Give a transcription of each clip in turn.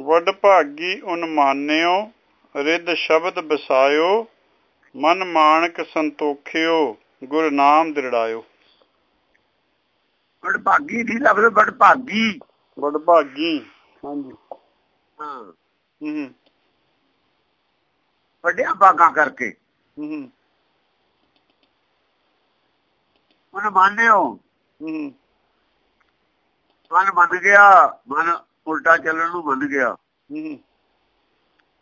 ਵੱਡ ਭਾਗੀ ਉਨਮਾਨਿਓ ਰਿੱਧ ਸ਼ਬਦ ਬਸਾਇਓ ਮਨ ਮਾਨਕ ਸੰਤੋਖਿਓ ਗੁਰ ਨਾਮ ਦਿਰੜਾਇਓ। ਬੜ ਭਾਗੀ ਦੀ ਲਫ਼ਜ਼ ਬੜ ਭਾਗੀ। ਵੱਡ ਭਾਗੀ ਹਾਂਜੀ। ਹਾਂ। ਹੂੰ ਵੱਡਿਆਂ ਭਾਗਾਂ ਕਰਕੇ। ਹੂੰ ਮਨ ਮੰਨਿਓ ਹੂੰ ਮਨ ਮੰਨ ਗਿਆ ਮਨ ਉਲਟਾ ਚੱਲਣ ਨੂੰ ਮੰਨ ਗਿਆ।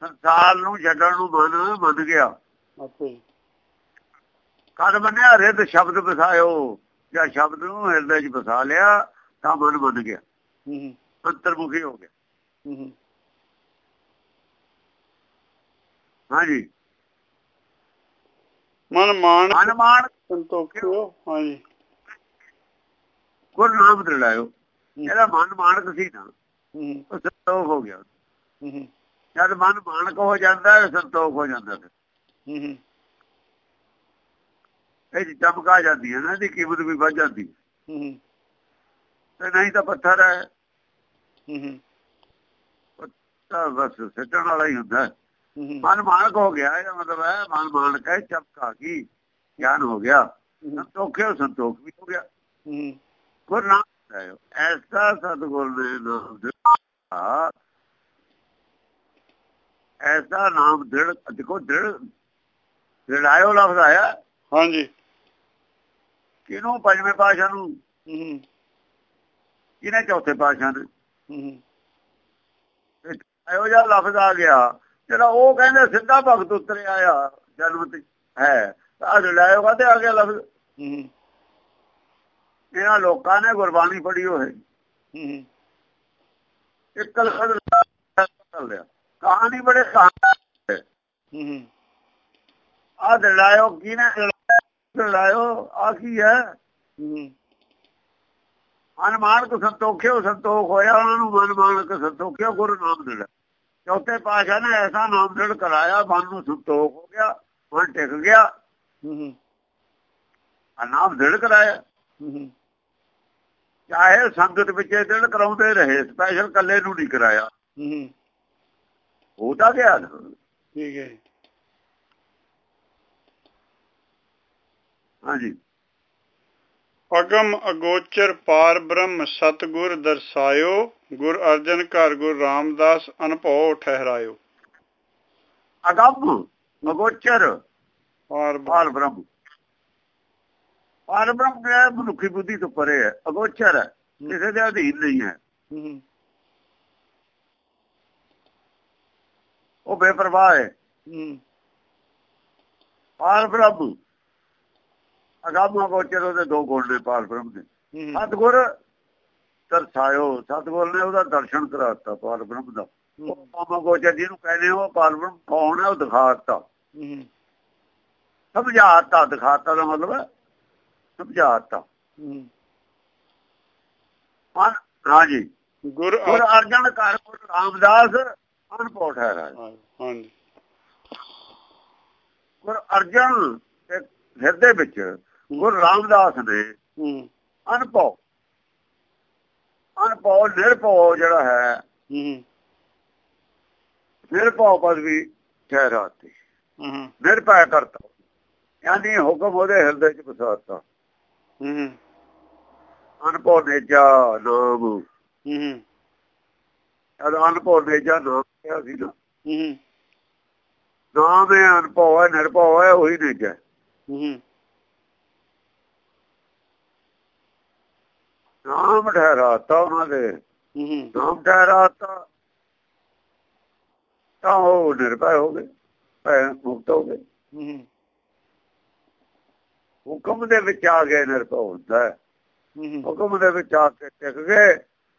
ਸੰਸਾਰ ਨੂੰ ਛੱਡਣ ਨੂੰ ਮਨ ਮੰਨ ਗਿਆ। ਕਦ ਮੰਨਿਆ ਰਿੱਧ ਸ਼ਬਦ ਵਸਾਇਓ ਜਾਂ ਸ਼ਬਦ ਨੂੰ ਹਿਰਦੇ 'ਚ ਵਸਾ ਲਿਆ ਤਾਂ ਮਨ ਮੰਨ ਗਿਆ। ਹੂੰ ਅੰਤਰਮੁਖੀ ਹੋ ਗਿਆ। ਹੂੰ ਹਾਂਜੀ। ਮਨ ਮਾਨ ਮਨ ਮਾਨ ਸੰਤੋਖਿਓ ਹਾਂਜੀ। ਗੁਰ ਨਾਮ ਦਿਲਾਇਓ ਇਹਦਾ ਮਨ ਮਾਨਕ ਸੀ ਨਾ। ਉਹ ਸੰਤੋਖ ਹੋ ਗਿਆ। ਹੂੰ ਜਦ ਮਨ ਮਾਨਕ ਹੋ ਜਾਂਦਾ ਹੈ ਸੰਤੋਖ ਹੋ ਜਾਂਦਾ ਹੈ ਹੂੰ। ਇਹ ਚਮਕ ਜਾਂਦੀ ਹੈ ਨਾ ਇਹਦੀ ਕੀਮਤ ਵੀ ਵੱਧ ਜਾਂਦੀ ਤੇ ਨਹੀਂ ਤਾਂ ਪੱਥਰ ਹੈ। ਹੂੰ ਤਾਂ ਬਸ ਸਿੱਟਣ ਵਾਲਾ ਹੀ ਹੁੰਦਾ। ਮਨ ਮਾਨਕ ਹੋ ਗਿਆ ਇਹਦਾ ਮਤਲਬ ਹੈ ਮਨ ਮਾਨਕ ਹੈ ਚਮਕ ਗਈ ਗਿਆਨ ਹੋ ਗਿਆ। ਸੰਤੋਖਿਓ ਸੰਤੋਖ ਵੀ ਹੋ ਗਿਆ। ਹੂੰ। ਹੈ। ਐਸਾ ਸਤਗੁਰ ਨੇ ਨਾਮ ਦਿੱਤਾ ਐਸਾ ਨਾਮ ਦ੍ਰਿੜ ਦੇਖੋ ਦ੍ਰਿੜ ਦ੍ਰਿੜਾਇਓ ਲਫ਼ਜ਼ ਆਇਆ। ਹਾਂਜੀ। ਕਿਹਨੂੰ? ਪੰਜਵੇਂ ਪਾਸ਼ਾ ਨੂੰ। ਹੂੰ ਕਿਹਨੇ ਚੌਥੇ ਪਾਸ਼ਾ ਨੇ ਹੂੰ ਇਹੋ ਜਿਹਾ ਲਫ਼ਜ਼ ਆ ਗਿਆ ਜਿਹੜਾ ਉਹ ਕਹਿੰਦੇ ਸਿੱਧਾ ਭਗਤ ਉਤਰਿਆ ਆ ਜਨਮ ਤੇ ਹੈ। ਤਾਂ ਦ੍ਰਿੜਾਇਓ ਕਹਤੇ ਆ ਗਿਆ ਲਫ਼ਜ਼? ਹੂੰ। ਇਹਨਾਂ ਲੋਕਾਂ ਨੇ ਗੁਰਬਾਣੀ ਪੜ੍ਹੀ ਹੋਏ। ਹੂੰ ਇੱਕ ਲਫ਼ਜ਼ ਚੱਲ ਰਿਹਾ ਕਹਾਣੀ ਬੜੇ ਹੂੰ ਆ ਦੜਾਇਓ ਕਿਹਨੇ ਦੜਾਇਓ ਆ ਕੀ ਹੈ? ਹੂੰ ਮਨ ਮਾਨਕ ਸੰਤੋਖਿਓ ਸੰਤੋਖ ਹੋਇਆ ਉਹਨਾਂ ਨੂੰ। ਮਨ ਮਾਨਕ ਸੰਤੋਖਿਓ ਗੁਰੂ ਨਾਮ ਦਿਲ ਚੌਥੇ ਪਾਸ਼ਾ ਨੇ ਐਸਾ ਨਾਮ ਦਿਲ ਕਰਾਇਆ ਮਨ ਨੂੰ ਸੰਤੋਖ ਹੋ ਗਿਆ ਮਨ ਟਿਕ ਗਿਆ। ਹੂੰ ਆ ਨਾਮ ਦਿਲ ਕਰਾਇਆ। ਚਾਹੇ ਸੰਗਤ ਵਿੱਚ ਇਹ ਦਿਲ ਕਰਾਉਂਦੇ ਰਹੇ ਸਪੈਸ਼ਲ ਕੱਲੇ ਨੂੰ ਨਹੀਂ ਕਰਾਇਆ। ਹੂੰ। ਉਹ ਤਾਂ ਗਿਆ। ਠੀਕ ਹੈ ਜੀ। ਹਾਂਜੀ। ਅਗਮ ਅਗੋਚਰ ਪਾਰ ਬ੍ਰਹਮ ਸਤਗੁਰ ਦਰਸਾਇਓ ਗੁਰ ਅਰਜਨ ਘਰ ਗੁਰ ਰਾਮਦਾਸ ਅਨਭਉ ਠਹਿਰਾਇਓ। ਅਗੰਮ ਅਗੋਚਰ ਪਾਰ ਬ੍ਰਹਮ। ਪਾਰ ਬ੍ਰਹਮ ਹੈ ਮਨੁੱਖੀ ਬੁੱਧੀ ਤੋਂ ਪਰੇ ਹੈ ਅਗੋਚਰ ਹੈ ਕਿਸੇ ਦੇ ਅਧੀਨ ਨਹੀਂ ਹੈ। ਉਹ ਬੇਪਰਵਾਹ ਹੈ। ਪਾਰ ਬ੍ਰਹਮ ਅਗੰਮ ਅਗੋਚਰ ਉਹਦੇ ਦੋ ਗੁਣ ਨੇ ਪਾਰ ਬ੍ਰਹਮ ਦੇ। ਸਤਗੁਰ ਦਰਸਾਇਓ ਸਤਗੁਰ ਨੇ ਉਹਦਾ ਦਰਸ਼ਨ ਕਰਾਤਾ ਪਾਰ ਬ੍ਰਹਮ ਦਾ। ਉਹ ਪਾਮਾ ਗੋਚਰ ਜਿਹਨੂੰ ਕਹਿੰਦੇ ਹੋ ਪਾਰ ਬ੍ਰਹਮ ਕੌਣ ਹੈ? ਉਹ ਦਿਖਾਤਾ। ਸਮਝਾਤਾ ਦਿਖਾਤਾ ਦਾ ਮਤਲਬ ਹੈ ਸਮਝਾਤਾ। ਹੂੰ। ਹਾਂਜੀ। ਗੁਰ ਅਰਜਨ ਗੁਰ ਰਾਮਦਾਸ ਅਨਪੋਟ ਹੈ ਰਾਜ। ਹਾਂਜੀ। ਗੁਰ ਅਰਜਨ ਦੇ ਹਿਰਦੇ ਵਿੱਚ ਗੁਰ ਰਾਮਦਾਸ ਨੇ ਹੂੰ। ਅਨਪੋ ਅਨਪੋ ਨਿਰਭਉ ਜਿਹੜਾ ਹੈ ਹੂੰ। ਨਿਰਭਉ ਪਦਵੀ ਠਹਿਰਾਤੀ। ਹੂੰ। ਨਿਰਭੈ ਕਰਤਾ। ਯਾਨੀ ਹੁਕਮ ਉਹਦੇ ਹਿਰਦੇ ਚ ਬਸਾਤਾ ਹੂੰ। ਅਨਪੋ ਨੇਜਾ ਨਾਮ ਹੂੰ। ਜਦ ਅਨਪੋ ਨੇਜਾ ਨਾਮ ਕਿਹਾ ਸੀ ਨਾ। ਹੂੰ। ਨਾਮ ਹੈ ਅਨਪੋ ਹੈ ਨਿਰਭਉ ਹੈ ਉਹੀ ਨੇਜਾ ਹੂੰ। ਨਾਮ ਠਹਿਰਾਤਾ ਉਹਨਾਂ ਦੇ। ਹੂੰ। ਨਾਮ ਠਹਿਰਾਤਾ ਤਾਂ ਉਹ ਨਿਰਭੈ ਹੋ ਗਏ ਭੈ ਮੁਕਤ ਹੋ ਗਏ। ਹੂੰ। ਹੁਕਮ ਦੇ ਵਿੱਚ ਆ ਗਏ ਨਿਰਭਉ ਹੁੰਦਾ ਹੈ। ਹੁਕਮ ਦੇ ਵਿੱਚ ਆ ਕੇ ਟਿਕ ਗਏ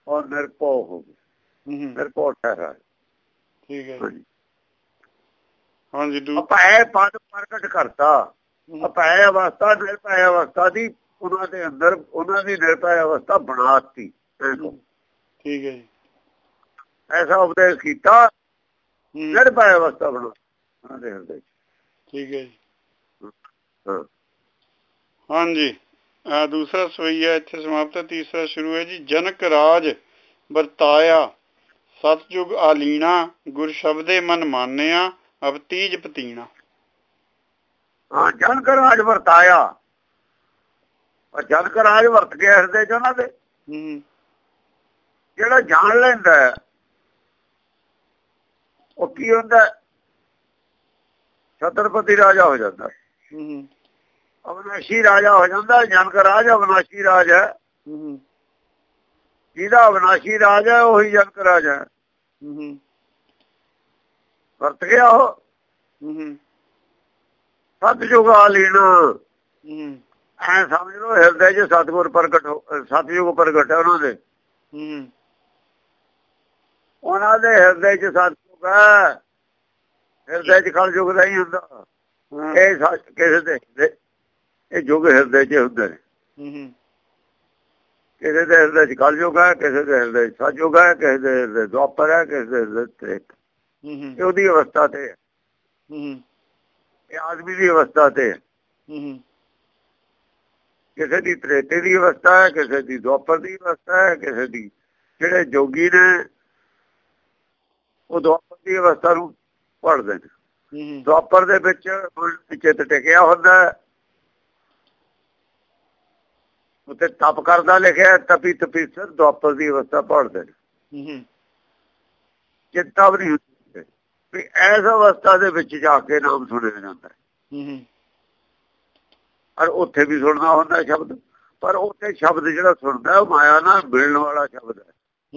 ਔਰ ਨਿਰਭਉ ਹੋ ਗਏ। ਨਿਰਭਉ ਠਹਿਰਾ ਠੀਕ ਹੈ ਹਾਂਜੀ। ਦੂ ਅਪੈ ਪਦ ਪ੍ਰਗਟ ਕਰਤਾ। ਅਪੈ ਅਵਸਥਾ ਨਿਰਭੈ ਅਵਸਥਾ ਦੀ ਉਹਨਾਂ ਦੇ ਅੰਦਰ ਉਹਨਾਂ ਦੀ ਨਿਰਭੈ ਅਵਸਥਾ ਬਣਾਤੀ ਠੀਕ ਹੈ ਜੀ। ਐਸਾ ਉਪਦੇਸ਼ ਕੀਤਾ। ਨਿਰਭੈ ਅਵਸਥਾ ਬਣਾ ਉਹਨਾਂ ਦੇ ਹਿਰਦੇ। ਠੀਕ ਹੈ ਜੀ। ਹਾਂ। ਹਾਂਜੀ। ਆ ਦੂਸਰਾ ਸਵਈਆ ਇੱਥੇ ਸਮਾਪਤ ਹੈ। ਤੀਸਰਾ ਸ਼ੁਰੂ ਹੈ ਜੀ। ਜਨਕ ਰਾਜ ਵਰਤਾਇਆ। ਸਤਜੁਗ ਆਲੀਣਾ ਗੁਰ ਸ਼ਬਦੇ ਮਨ ਮਾਨਿਆ ਅਬ ਤੀਜ ਪਤੀਣਾ। ਹਾਂ ਜਨ ਕਰ ਰਾਜ ਵਰਤਾਇਆ। ਪਰ ਜਨ ਕਰ ਰਾਜ ਵਰਤ ਕੇ ਹਿਰਦੇ ਚ ਉਹਨਾਂ ਦੇ। ਜਿਹੜਾ ਜਾਣ ਲੈਂਦਾ ਉਹ ਕੀ ਹੁੰਦਾ? ਛਤਰਪਤੀ ਰਾਜਾ ਹੋ ਜਾਂਦਾ ਹੈ। ਅਵਨਾਸ਼ੀ ਰਾਜਾ ਹੋ ਜਾਂਦਾ ਹੈ, ਜਨ ਕਰ ਰਾਜ ਅਵਨਾਸ਼ੀ ਰਾਜ ਹੈ। ਹੂੰ ਜਿਹਦਾ ਅਵਨਾਸ਼ੀ ਰਾਜ ਹੈ ਉਹੀ ਜਨ ਕਰ ਰਾਜ ਹੈ। ਵਰਤ ਗਿਆ ਉਹ। ਹੂੰ ਸਤਜੁਗ ਆਲੀਣਾ ਹੂੰ ਐ ਸਮਝ ਲਓ ਹਿਰਦੇ 'ਚ ਸਤਗੁਰ ਪ੍ਰਗਟ ਸਤਜੁਗ ਪ੍ਰਗਟ ਹੈ ਉਹਨਾਂ ਦੇ। ਹੂੰ ਉਹਨਾਂ ਦੇ ਹਿਰਦੇ 'ਚ ਸਤਜੁਗ ਹੈ। ਹਿਰਦੇ 'ਚ ਕਲਯੁਗ ਨਹੀਂ ਹੁੰਦਾ। ਹਾਂ। ਇਹ ਸੱਚ ਕਿਸੇ ਦੇ ਇਹ ਯੁਗ ਹਿਰਦੇ 'ਚ ਹੁੰਦੇ ਨੇ। ਹੂੰ ਕਿਸੇ ਦੇ ਹਿਰਦੇ 'ਚ ਕਲਯੁਗ ਹੈ ਕਿਸੇ ਦੇ ਹਿਰਦੇ 'ਚ ਸਤਜੁਗ ਹੈ ਕਿਸੇ ਦੇ ਹਿਰਦੇ ਦੁਆਪਰ ਹੈ ਕਿਸੇ ਦੇ ਹਿਰਦੇ ਤ੍ਰੇਤ। ਹੂੰ ਇਹ ਉਹਦੀ ਅਵਸਥਾ ਤੇ ਹੈ। ਹੂੰ ਇਹ ਆਦਮੀ ਦੀ ਅਵਸਥਾ ਤੇ ਹੈ। ਹੂੰ ਕਿਸੇ ਦੀ ਤ੍ਰੇਤੇ ਦੀ ਅਵਸਥਾ ਹੈ ਕਿਸੇ ਦੀ ਦੁਆਪਰ ਦੀ ਅਵਸਥਾ ਹੈ ਕਿਸੇ ਦੀ ਜਿਹੜੇ ਜੋਗੀ ਨੇ ਉਹ ਦੁਆਪਰ ਦੀ ਅਵਸਥਾ ਨੂੰ ਪੜਦੇ ਨੇ। ਦੁਆਪਰ ਦੇ ਵਿੱਚ ਚਿੱਤ ਟਿਕਿਆ ਹੁੰਦਾ ਹੈ। ਉੱਤੇ ਤਪ ਕਰਦਾ ਲਿਖਿਆ ਤਪੀ ਤਪੀ ਸਰ ਦੁਆਪਰ ਦੀ ਅਵਸਥਾ ਪੜਦੇ ਨੇ। ਹੂੰ ਚਿੰਤਾ ਵੀ ਹੁੰਦੀ। ਵੀ ਐਸ ਅਵਸਥਾ ਦੇ ਵਿੱਚ ਜਾ ਕੇ ਨਾਮ ਸੁਣਿਆ ਜਾਂਦਾ ਹੈ। ਹੂੰ ਔਰ ਉੱਥੇ ਵੀ ਸੁਣਨਾ ਹੁੰਦਾ ਸ਼ਬਦ। ਪਰ ਉੱਥੇ ਸ਼ਬਦ ਜਿਹੜਾ ਸੁਣਦਾ ਉਹ ਮਾਇਆ ਨਾਲ ਮਿਲਣ ਵਾਲਾ ਸ਼ਬਦ ਹੈ।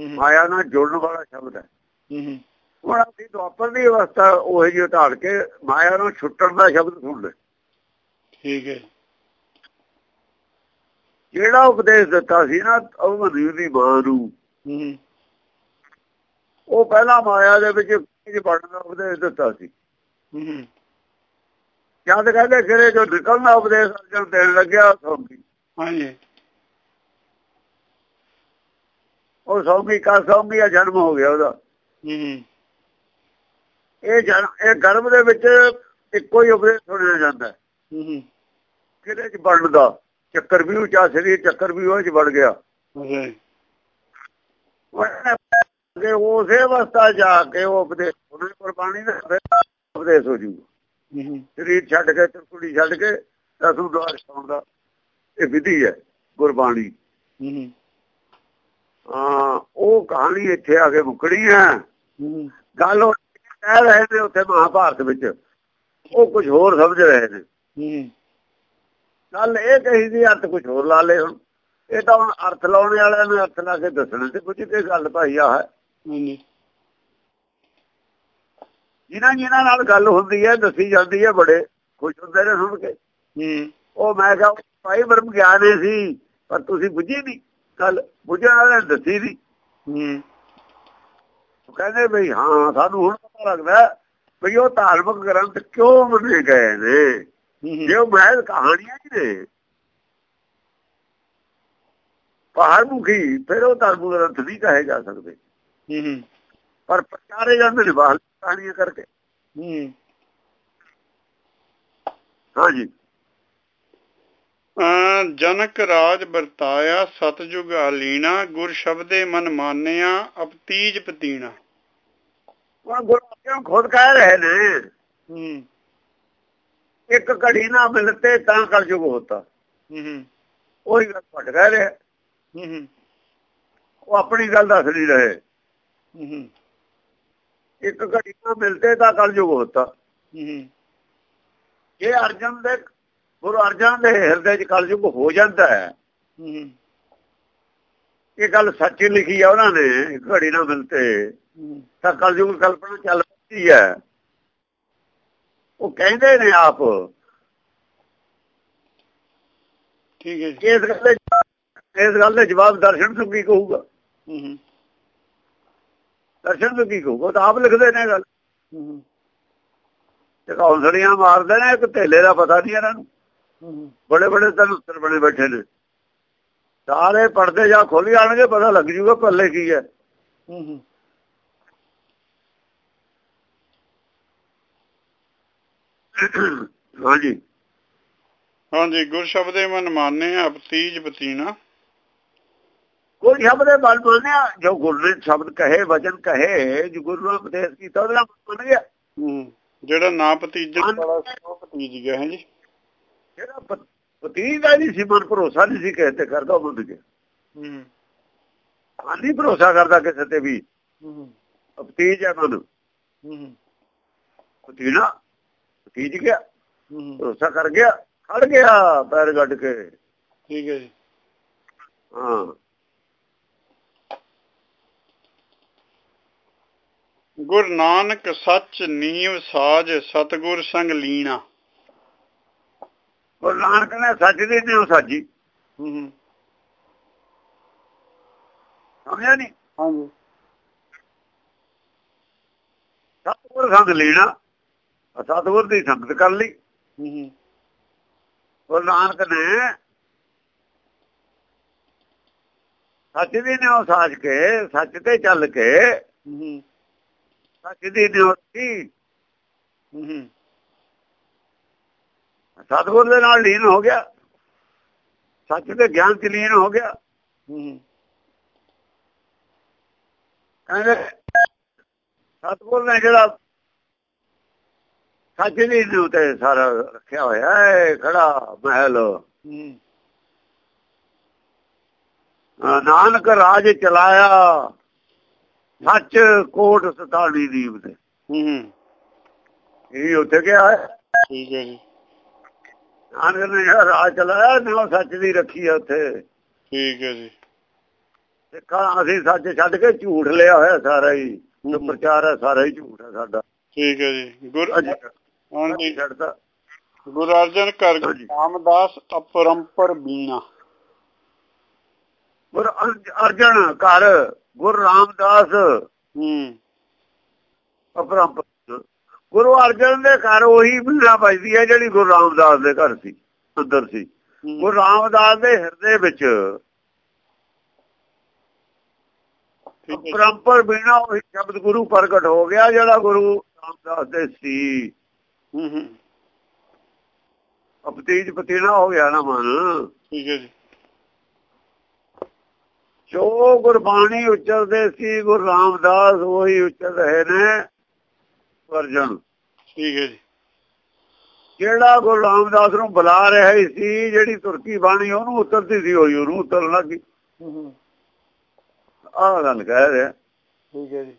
ਮਾਇਆ ਨਾਲ ਜੁੜਨ ਵਾਲਾ ਸ਼ਬਦ ਹੈ। ਹੂੰ ਹੁਣ ਅਸੀਂ ਦੁਆਪਰ ਦੀ ਅਵਸਥਾ ਉਹ ਜਿਹੀ ਢਾਲ ਕੇ ਮਾਇਆ ਨੂੰ ਛੁੱਟਣ ਦਾ ਸ਼ਬਦ ਸੁਣਦੇ। ਠੀਕ ਹੈ। ਜਿਹੜਾ ਉਪਦੇਸ਼ ਦਿੱਤਾ ਸੀ ਨਾ ਉਹ ਮਨੂ ਦੀ ਮਾਂ ਨੂੰ ਉਹ ਪਹਿਲਾਂ ਮਾਇਆ ਦੇ ਵਿੱਚ ਬਣਨ ਦਾ ਉਪਦੇਸ਼ ਦਿੱਤਾ ਸੀ। ਹੂੰ। ਜਦ ਕਹਿੰਦੇ ਕਿਰੇ ਜੋ ਨਿਕਲਣਾ ਉਪਦੇਸ਼ ਅਰਜਨ ਦੇਣ ਲੱਗਿਆ ਸੌਂਗੀ। ਹਾਂਜੀ। ਉਹ ਸੌਂਗੀ ਕਾ ਸੌਂਗੀ ਆ ਜਨਮ ਹੋ ਗਿਆ ਉਹਦਾ। ਇਹ ਜਨ ਇਹ ਗਰਭ ਦੇ ਵਿੱਚ ਇੱਕੋ ਹੀ ਉਪਦੇਸ਼ ਸੁਣਿਆ ਜਾਂਦਾ। ਹੈ। ਹੂੰ ਕਿਹਦੇ ਚ ਬਣਨ ਦਾ ਚੱਕਰ ਵੀ ਉਚਾ ਸਰੀਰ ਚੱਕਰ ਵੀ ਉਹ ਚ ਬਣ ਗਿਆ। ਕਿ ਉਸੇ ਅਵਸਥਾ ਜਾ ਕੇ ਉਹ ਉਪਦੇਸ਼ ਉਹਨਾਂ ਦੀ ਕੁਰਬਾਨੀ ਦਾ ਉਪਦੇਸ਼ ਹੋ ਜੂਗਾ ਸਰੀਰ ਛੱਡ ਕੇ ਕੁੜੀ ਛੱਡ ਕੇ ਰਸੂ ਦਵਾਰ ਸੌਣ ਦਾ ਇਹ ਵਿਧੀ ਹੈ ਗੁਰਬਾਣੀ ਹੂੰ ਉਹ ਕਹਾਣੀ ਇੱਥੇ ਆ ਕੇ ਮੁੱਕਣੀ ਹੈ। ਗੱਲ ਉਹ ਕਹਿ ਰਹੇ ਨੇ ਉੱਥੇ ਮਹਾਭਾਰਤ ਵਿੱਚ। ਉਹ ਕੁਝ ਹੋਰ ਸਮਝ ਰਹੇ ਨੇ। ਹੂੰ। ਗੱਲ ਇਹ ਕਹੀ ਦੀ ਅਰਥ ਕੁਝ ਹੋਰ ਲਾ ਲੇ ਹੁਣ। ਇਹ ਤਾਂ ਹੁਣ ਅਰਥ ਲਾਉਣ ਵਾਲਿਆਂ ਨੇ ਅਰਥ ਲਾ ਕੇ ਦੱਸਣਾ ਤੇ ਕੁਝ ਤੇ ਗੱਲ ਭਾਈ ਆ ਹੈ। ਜਿਨ੍ਹਾਂ ਜਿਨ੍ਹਾਂ ਨਾਲ ਗੱਲ ਹੁੰਦੀ ਹੈ ਦੱਸੀ ਜਾਂਦੀ ਹੈ ਬੜੇ ਖੁਸ਼ ਹੁੰਦੇ ਨੇ ਸੁਣ ਕੇ। ਉਹ ਮੈਂ ਕਿਹਾ ਭਾਈ ਬ੍ਰਹਮ ਗਿਆਨ ਹੀ ਸੀ ਪਰ ਤੁਸੀਂ ਬੁੱਝੀ ਨਹੀਂ ਗੱਲ ਬੁੱਝਣ ਵਾਲਿਆਂ ਨੇ ਦੱਸੀ ਨਹੀਂ ਉਹ ਕਹਿੰਦੇ ਬਈ ਹਾਂ ਸਾਨੂੰ ਹੁਣ ਪਤਾ ਲੱਗਦਾ ਵੀ ਉਹ ਧਾਰਮਿਕ ਗ੍ਰੰਥ ਕਿਉਂ ਮੰਨੇ ਗਏ ਨੇ? ਜੇ ਉਹ ਮਹਿਲ ਕਹਾਣੀਆਂ ਹੀ ਨੇ। ਪਹਾੜ ਮੁਖੀ ਫਿਰ ਉਹ ਧਾਰਮਿਕ ਗ੍ਰੰਥ ਨਹੀਂ ਕਹੇ ਜਾ ਸਕਦੇ। ਹੂੰ ਪਰ ਪ੍ਰਚਾਰੇ ਜਾਂਦੇ ਨੇ ਬਾਹਰ ਕਹਾਣੀਆਂ ਕਰਕੇ। ਹੂੰ। ਹਾਂਜੀ ਜਨਕ ਰਾਜ ਵਰਤਾਇਆ ਸਤਜੁਗ ਆਲੀਣਾ ਗੁਰ ਸ਼ਬਦੇ ਮਨ ਮਾਨਿਆ ਅਬ ਤੀਜ ਪਤੀਣਾ। ਹੁਣ ਗੁਰੂ ਖੁਦ ਕਹਿ ਰਹੇ ਨੇ। ਹੂੰ। ਇੱਕ ਘੜੀ ਨਾ ਮਿਲਤੇ ਤਾਂ ਕਲਯੁਗ ਹੋਤਾ। ਹੂੰ ਉਹੀ ਗੱਲ ਘਟ ਕਹਿ ਰਿਹਾ। ਹੂੰ ਉਹ ਆਪਣੀ ਗੱਲ ਦੱਸ ਨਹੀਂ ਰਹੇ। ਹੂੰ ਇੱਕ ਘੜੀ ਨਾ ਮਿਲਤੇ ਤਾਂ ਕਲਯੁਗ ਹੋਤਾ। ਹੂੰ ਜੇ ਅਰਜਨ ਦੇ ਗੁਰੂ ਅਰਜਨ ਦੇ ਹਿਰਦੇ 'ਚ ਕਲਯੁਗ ਹੋ ਜਾਂਦਾ ਹੈ। ਹੂੰ ਇਹ ਗੱਲ ਸੱਚੀ ਲਿਖੀ ਆ ਉਹਨਾਂ ਨੇ ਘੜੀ ਨਾ ਮਿਲਤੇ। ਤਾਂ ਕਲਯੁਗ ਕਲਪਨਾ ਚੱਲ ਪਈ ਹੈ। ਉਹ ਕਹਿੰਦੇ ਨੇ ਆਪ। ਠੀਕ ਹੈ ਜੀ। ਇਸ ਗੱਲ ਦੇ ਇਸ ਗੱਲ ਦੇ ਜਵਾਬ ਦਰਸ਼ਨ ਤੋਂ ਕੀ ਕਹੂਗਾ। ਹੂੰ ਦਰਸ਼ਨ ਤੋਂ ਕੀ ਕਹੂਗਾ ਤਾਂ ਆਪ ਲਿਖਦੇ ਨੇ ਗੱਲ। ਹੂੰ ਤੇ ਕੌਂਸਲੀਆਂ ਮਾਰਦੇ ਨੇ ਇੱਕ ਢੇਲੇ ਦਾ ਪਤਾ ਨਹੀਂ ਇਹਨਾਂ ਨੂੰ। ਹੂੰ ਬੜੇ ਬੜੇ ਤਨੁੱਤਰ ਬਣੇ ਬੈਠੇ ਨੇ। ਸਾਰੇ ਪੜਦੇ ਜਾਂ ਖੋਲ ਜਾਣਗੇ ਪਤਾ ਲੱਗ ਜੂਗਾ ਪੱਲੇ ਕੀ ਹੈ ਹੂੰ। ਹਾਂਜੀ। ਹਾਂਜੀ ਗੁਰ ਸ਼ਬਦੇ ਮਨ ਮਾਨੇ ਅਬ ਤੀਜ ਪਤੀਣਾ ਕੋਈ ਸ਼ਬਦ ਦੇ ਬਲ ਮੰਨਿਆ ਜੋ ਗੁਰੂ ਨੇ ਸ਼ਬਦ ਕਹੇ ਵਚਨ ਕਹੇ ਜੋ ਗੁਰੂ ਨੇ ਉਪਦੇਸ਼ ਕੀਤਾ ਉਹਦਾ ਮੰਨ ਗਿਆ। ਹੂੰ ਜਿਹੜਾ ਨਾ ਭਤੀਜਣ ਵਾਲਾ ਸੀ ਉਹ ਭਤੀਜ ਗਿਆ ਹੈ ਜੀ ਜਿਹੜਾ ਪ- ਪਤੀ ਦਾ ਨਹੀਂ ਸੀ ਮਨ ਭਰੋਸਾ ਨਹੀਂ ਸੀ ਕਿਸੇ ਤੇ ਕਰਦਾ ਉਹ ਮੰਨ ਗਿਆ। ਹੂੰ। ਨਹੀਂ ਭਰੋਸਾ ਕਰਦਾ ਕਿਸੇ ਤੇ ਵੀ। ਹੂੰ। ਪਤੀਜ ਹੈ ਮਨ। ਹੂੰ। ਪਤੀਨਾ ਪਤੀਜ ਗਿਆ ਹੂੰ ਭਰੋਸਾ ਕਰ ਗਿਆ ਖੜ ਗਿਆ ਪੈਰ ਗੱਡ ਕੇ। ਠੀਕ ਹੈ ਜੀ। ਹਾਂ। ਗੁਰ ਨਾਨਕ ਸੱਚ ਨੀਵ ਸਾਜ ਸਤਗੁਰ ਸੰਗ ਲੀਣਾ। ਉਹ ਨਾਨਕ ਨੇ ਸੱਚ ਦੀ ਨਹੀਂ ਸਾਜੀ। ਹੂੰ ਹੂੰ। ਸਮਝਿਆ ਨਹੀਂ ਹਾਂਜੀ। ਸਤਿਗੁਰ ਸੰਗ ਲੈਣਾ। ਸਤਿਗੁਰ ਦੀ ਸੰਗਤ ਕਰ ਲਈ। ਹੂੰ ਹੂੰ। ਉਹ ਨਾਨਕ ਨੇ ਸੱਚ ਦੀ ਨਿਉ ਸਾਜ ਕੇ ਸੱਚ ਤੇ ਚੱਲ ਕੇ ਸੱਚ ਦੀ ਨਿਉ ਸੀ ਹੂੰ ਹੂੰ। ਸਤਿਗੁਰ ਦੇ ਨਾਲ ਲੀਨ ਹੋ ਗਿਆ। ਸੱਚ ਦੇ ਗਿਆਨ ਚ ਲੀਨ ਹੋ ਗਿਆ। ਹੂੰ। ਕਹਿੰਦੇ ਸਤਿਗੁਰ ਨੇ ਜਿਹੜਾ ਸੱਚ ਦੀ ਨਿਉ ਤੇ ਸਾਰਾ ਰੱਖਿਆ ਹੋਇਆ ਹੈ ਖੜਾ ਮਹਿਲ। ਨਾਨਕ ਰਾਜ ਚਲਾਇਆ ਸੱਚ ਕੋਟ ਸਤਾਣੀ ਦੀਪ ਤੇ ਇਹ ਉੱਥੇ ਗਿਆ ਹੈ। ਠੀਕ ਹੈ ਜੀ। ਨਾਨਕ ਨੇ ਜਿਹੜਾ ਰਾਜ ਚਲਾਇਆ ਨਾ ਸੱਚ ਦੀ ਰੱਖੀ ਹੈ ਉੱਥੇ। ਠੀਕ ਹੈ ਜੀ। ਸਿੱਖਾਂ ਅਸੀਂ ਸੱਚ ਛੱਡ ਕੇ ਝੂਠ ਲਿਆ ਹੋਇਆ ਸਾਰਾ ਹੂੰ। ਪ੍ਰਚਾਰ ਹੈ ਸਾਰਾ ਹੀ ਝੂਠ ਹੈ ਸਾਡਾ। ਠੀਕ ਹੈ ਜੀ। ਗੁਰ ਅੱਜ ਹਾਂਜੀ ਛੱਡਦਾ। ਗੁਰੂ ਅਰਜਨ ਕਰ। ਰਾਮਦਾਸ ਅਪਰੰਪਰ ਬੀਣਾ। ਗੁਰ ਅਰਜ- ਅਰਜਨ ਘਰ ਗੁਰ ਰਾਮਦਾਸ ਹੂੰ। ਅਪਰੰਪਰ ਗੁਰੂ ਅਰਜਨ ਦੇ ਘਰ ਉਹੀ ਬੀਣਾ ਵੱਜਦੀ ਹੈ ਜਿਹੜੀ ਗੁਰੂ ਰਾਮਦਾਸ ਦੇ ਘਰ ਸੀ ਅੰਦਰ ਸੀ। ਗੁਰੂ ਰਾਮਦਾਸ ਦੇ ਹਿਰਦੇ ਵਿੱਚ ਠੀਕ ਹੈ ਜੀ। ਪਰੰਪਰ ਬਿਨਾ ਉਹੀ ਸ਼ਬਦ ਗੁਰੂ ਪ੍ਰਗਟ ਹੋ ਗਿਆ ਜਿਹੜਾ ਗੁਰੂ ਰਾਮਦਾਸ ਦੇ ਸੀ। ਹੂੰ ਹੂੰ। ਅਪਤੀਜ ਪਤੀਨਾ ਹੋ ਗਿਆ ਨਾ ਮਨ। ਠੀਕ ਹੈ ਜੀ। ਜੋ ਗੁਰਬਾਣੀ ਉਚਰਦੇ ਸੀ ਗੁਰੂ ਰਾਮਦਾਸ ਉਹੀ ਉਚਰ ਰਹੇ ਨੇ ਵਰਜਨ ਠੀਕ ਹੈ ਜੀ। ਜਿਹੜਾ ਗੁਰੂ ਰਾਮਦਾਸ ਨੂੰ ਬੁਲਾ ਰਿਹਾ ਸੀ ਜਿਹੜੀ ਤੁਰਕੀ ਬਾਣੀ ਉਹਨੂੰ ਉਤਰਦੀ ਸੀ ਹੋਈ ਉਹਨੂੰ ਉਤਰਨ ਲੱਗੀ ਆਹ ਗੱਲ ਕਹਿ ਰਿਹਾ। ਠੀਕ ਹੈ ਜੀ।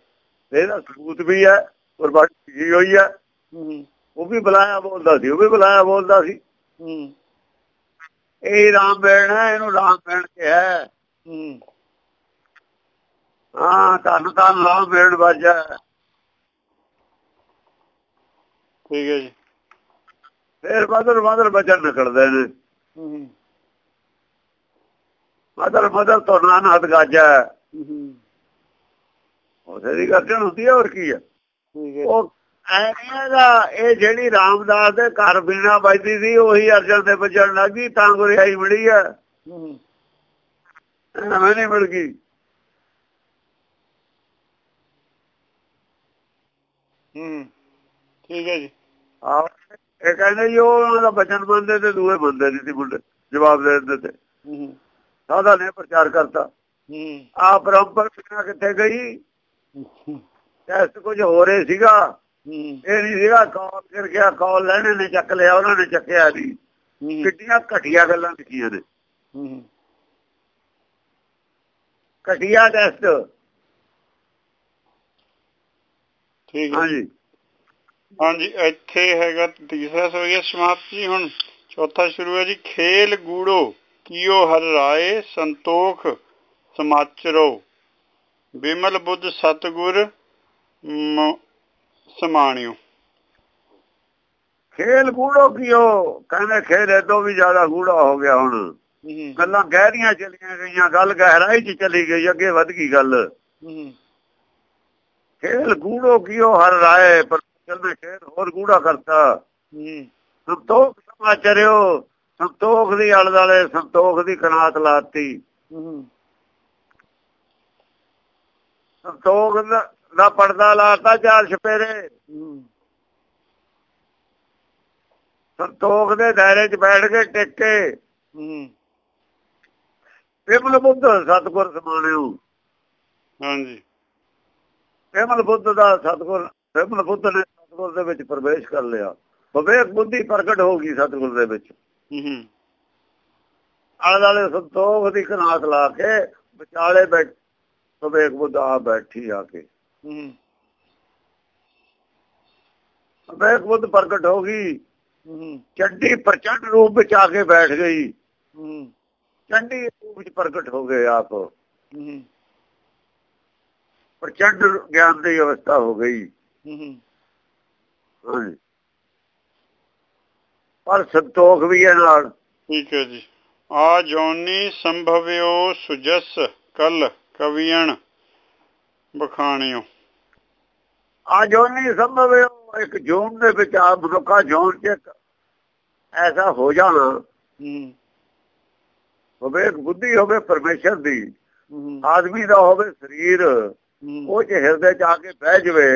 ਇਹਦਾ ਸਬੂਤ ਵੀ ਹੈ ਗੁਰਬਾਣੀ ਜੀ ਹੋਈ ਹੂੰ। ਉਹ ਵੀ ਬੁਲਾਇਆ ਬੋਲਦਾ ਸੀ ਉਹ ਵੀ ਬੁਲਾਇਆ ਬੋਲਦਾ ਸੀ। ਹੂੰ। ਇਹ ਰਾਮ ਬੈਣ ਹੈ ਇਹਨੂੰ ਰਾਮ ਬੈਣ ਕਿਹਾ ਹੂੰ। ਧੰਨ ਧੰਨ ਰਾਮ ਬੈਣ ਵਾਜਾ ਠੀਕ ਹੈ ਜੀ। ਫਿਰ ਮਦਰ ਮਦਰ ਬਚਨ ਨਿਕਲਦੇ ਨੇ। ਮਦਰ ਮਦਰ ਤੋਂ ਨਾਨਕ ਗਾਜਾ। ਹੂੰ ਹੂੰ। ਉਸੇ ਦੀ ਗਰਜਨ ਹੁੰਦੀ ਹੈ ਹੋਰ ਕੀ ਹੈ। ਠੀਕ ਉਹ ਐਨੀਗਾ ਇਹ ਜਿਹੜੀ ਰਾਮਦਾਸ ਦੇ ਘਰ ਬਿਨਾ ਵੱਜਦੀ ਸੀ ਉਹੀ ਅਰਜਨ ਦੇ ਵੱਜਣ ਲੱਗੀ ਤਾਂ ਗੁਰਿਆਈ ਮਿਲੀ ਹੂੰ ਐਵੇਂ ਨਹੀਂ ਮਿਲ ਗਈ। ਹੂੰ ਠੀਕ ਹੈ ਜੀ। ਆਹ ਇਹ ਕਹਿੰਦੇ ਜੀ ਉਹ ਉਹਨਾਂ ਦਾ ਬਚਨ ਬੰਦੇ ਤੇ ਦੂਏ ਬੰਦੇ ਨਹੀਂ ਸੀ ਮੁੰਡੇ ਜਵਾਬ ਦੇ ਦਿੰਦੇ ਤੇ। ਹੂੰ ਸਾਦਾ ਨੇ ਪ੍ਰਚਾਰ ਕਰਤਾ। ਹੂੰ ਆ ਪਰੰਪਰ ਕਿੱਥੇ ਗਈ? ਟੈਸਟ ਕੁਝ ਹੋ ਰਿਹਾ ਸੀਗਾ। ਇਹ ਨਹੀਂ ਸੀਗਾ ਕਾਲ ਕਰ ਗਿਆ ਕਾਲ ਲੈਣੇ ਨੇ ਚੱਕ ਲਿਆ ਉਹਨਾਂ ਨੇ ਚੱਕਿਆ ਨਹੀਂ ਹੂੰ। ਕਿੱਡੀਆਂ ਘਟੀਆ ਗੱਲਾਂ ਲਿਖੀਆਂ ਨੇ। ਹੂੰ। ਘਟੀਆ ਟੈਸਟ ਠੀਕ ਹੈ। ਹਾਂਜੀ। ਹਾਂਜੀ ਇੱਥੇ ਹੈਗਾ ਤੀਸਰਾ ਸੋ ਗਿਆ ਸਮਾਪਤ ਜੀ ਹੁਣ। ਚੌਥਾ ਸ਼ੁਰੂ ਹੈ ਜੀ ਖੇਲ ਗੂੜੋ ਕੀਓ ਹਰ ਰਾਏ ਸੰਤੋਖ ਸਮਾਚਰੋ। ਬਿਮਲ ਬੁੱਧ ਸਤਗੁਰ ਮ- ਸਮਾਣਿਓ। ਖੇਲ ਗੂੜੋ ਕੀਓ? ਕਹਿੰਦੇ ਖੇਲ ਇਹ ਵੀ ਜ਼ਿਆਦਾ ਗੂੜਾ ਹੋ ਗਿਆ ਹੁਣ। ਗੱਲਾਂ ਗਹਿਰੀਆਂ ਚਲੀਆਂ ਗਈਆਂ ਗੱਲ ਗਹਿਰਾਈ ਚ ਚਲੀ ਗਈ ਅੱਗੇ ਵੱਧ ਗਈ ਗੱਲ। ਖੇਲ ਗੂੜੋ ਕੀਓ ਹਰ ਰਾਏ ਪਰ ਨੇ ਖੇਲ ਹੋਰ ਗੂੜਾ ਕਰਤਾ। ਸੰਤੋਖ ਸਮਾਚਰਿਓ ਸੰਤੋਖ ਦੀ ਅਲ ਦਾਲੇ ਸੰਤੋਖ ਦੀ ਕਨਾਤ ਲਾਤੀ। ਸੰਤੋਖ ਦਾ- ਦਾ ਪਰਦਾ ਲਾਤਾ ਚਾਰ ਛਪੇਰੇ। ਸੰਤੋਖ ਦੇ ਦਾਇਰੇ 'ਚ ਬੈਠ ਕੇ ਟਿਕ। ਕੇ ਹੂੰ। ਵਿਮਲ ਬੁੱਧ ਸਤਗੁਰ ਸਮਾਣਿਓ। ਹਾਂਜੀ। ਵਿਮਲ ਬੁੱਧ ਦਾ ਸਤਗੁਰ ਵਿਮਲ ਬੁੱਧ ਨੇ ਸਤਗੁਰ ਦੇ ਵਿੱਚ ਪ੍ਰਵੇਸ਼ ਕਰ ਲਿਆ। ਵਿਵੇਕ ਬੁੱਧੀ ਪ੍ਰਗਟ ਹੋ ਗਈ ਸਤਗੁਰ ਦੇ ਵਿੱਚ। ਹੂੰ। ਆਲੇ ਸੰਤੋਖ ਦੀ ਕਨਾਤ ਲਾ ਕੇ ਵਿਚਾਲੇ ਬੈਠ ਵਿਵੇਕ ਬੁੱਧ ਆ ਬੈਠੀ ਆ ਕੇ। ਵਿਵੇਕ ਬੁੱਧ ਪ੍ਰਗਟ ਹੋ ਗਈ। ਚੰਡੀ ਪ੍ਰਚੰਡ ਰੂਪ ਵਿੱਚ ਆ ਕੇ ਬੈਠ ਗਈ। ਚੰਡੀ ਰੂਪ ਵਿੱਚ ਪ੍ਰਗਟ ਹੋ ਗਏ ਆਪ। ਪ੍ਰਚੰਡ ਗਿਆਨ ਦੀ ਅਵਸਥਾ ਹੋ ਗਈ। ਪਰ ਸੰਤੋਖ ਵੀ ਹੈ ਨਾਲ। ਠੀਕ ਹੈ ਜੀ। ਆ ਜੋਨੀ ਸੰਭਵਿਓ ਸੁਜਸ ਕਲ ਕਵੀਣ ਬਖਾਣਿਓ। ਆ ਜੋ ਨਹੀਂ ਸੰਭਵ ਇੱਕ ਜੋਨ ਦੇ ਵਿੱਚ ਆ ਮਨੁੱਖਾ ਜੋਨ ਚ ਐਸਾ ਹੋ ਜਾਣਾ। ਹੂੰ। ਵਿਵੇਕ ਬੁੱਧੀ ਹੋਵੇ ਪਰਮੇਸ਼ਰ ਦੀ ਆਦਮੀ ਦਾ ਹੋਵੇ ਸਰੀਰ ਉਹ ਚ ਹਿਰਦੇ ਚ ਆ ਕੇ ਬਹਿ ਜਵੇ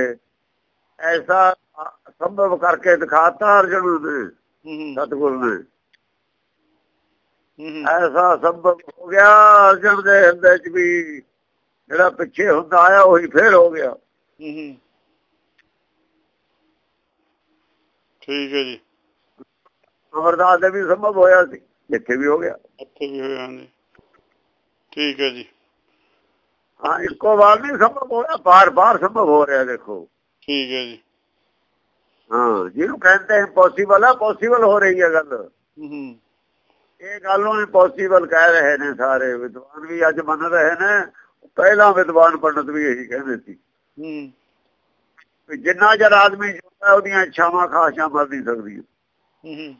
ਐਸਾ ਸੰਭਵ ਕਰਕੇ ਦਿਖਾਤਾ ਅਰਜਨ ਨੇ ਸਤਿਗੁਰ ਨੇ। ਐਸਾ ਸੰਭਵ ਹੋ ਗਿਆ ਅਰਜਨ ਦੇ ਹਿਰਦੇ ਚ ਵੀ ਜਿਹੜਾ ਪਿੱਛੇ ਹੁੰਦਾ ਆਇਆ ਉਹੀ ਫੇਰ ਹੋ ਗਿਆ ਹੂੰ ਠੀਕ ਹੈ ਜੀ। ਅਮਰਦਾਸ ਦੇ ਵੀ ਸੰਭਵ ਹੋਇਆ ਸੀ। ਇੱਥੇ ਵੀ ਹੋ ਗਿਆ। ਇੱਥੇ ਵੀ ਹੋਇਆ ਜੀ ਠੀਕ ਹੈ ਜੀ। ਹਾਂ ਇੱਕੋ ਵਾਰ ਨਹੀਂ ਸੰਭਵ ਹੋਇਆ ਬਾਰ-ਬਾਰ ਸੰਭਵ ਹੋ ਰਿਹਾ ਦੇਖੋ। ਠੀਕ ਹੈ ਜੀ। ਹਾਂ ਜਿਹਨੂੰ ਕਹਿੰਦੇ ਇੰਪੋਸੀਬਲ ਹੈ ਪੋਸੀਬਲ ਹੋ ਰਹੀ ਹੈ ਗੱਲ। ਹੂੰ ਇਹ ਗੱਲ ਨੂੰ ਇੰਪੋਸੀਬਲ ਕਹਿ ਰਹੇ ਨੇ ਸਾਰੇ। ਵਿਦਵਾਨ ਵੀ ਅੱਜ ਮੰਨ ਰਹੇ ਨੇ। ਪਹਿਲਾਂ ਵਿਦਵਾਨ ਪੰਡਤ ਵੀ ਇਹੀ ਕਹਿੰਦੇ ਸੀ। ਹੂੰ। ਜਿੰਨਾ ਜਰ ਆਦਮੀ ਜਿਉਂਦਾ ਉਹਦੀਆਂ ਇੱਛਾਵਾਂ ਖਾਸ਼ਾਂ ਮਰ ਨਹੀਂ ਸਕਦੀਆਂ। ਹੂੰ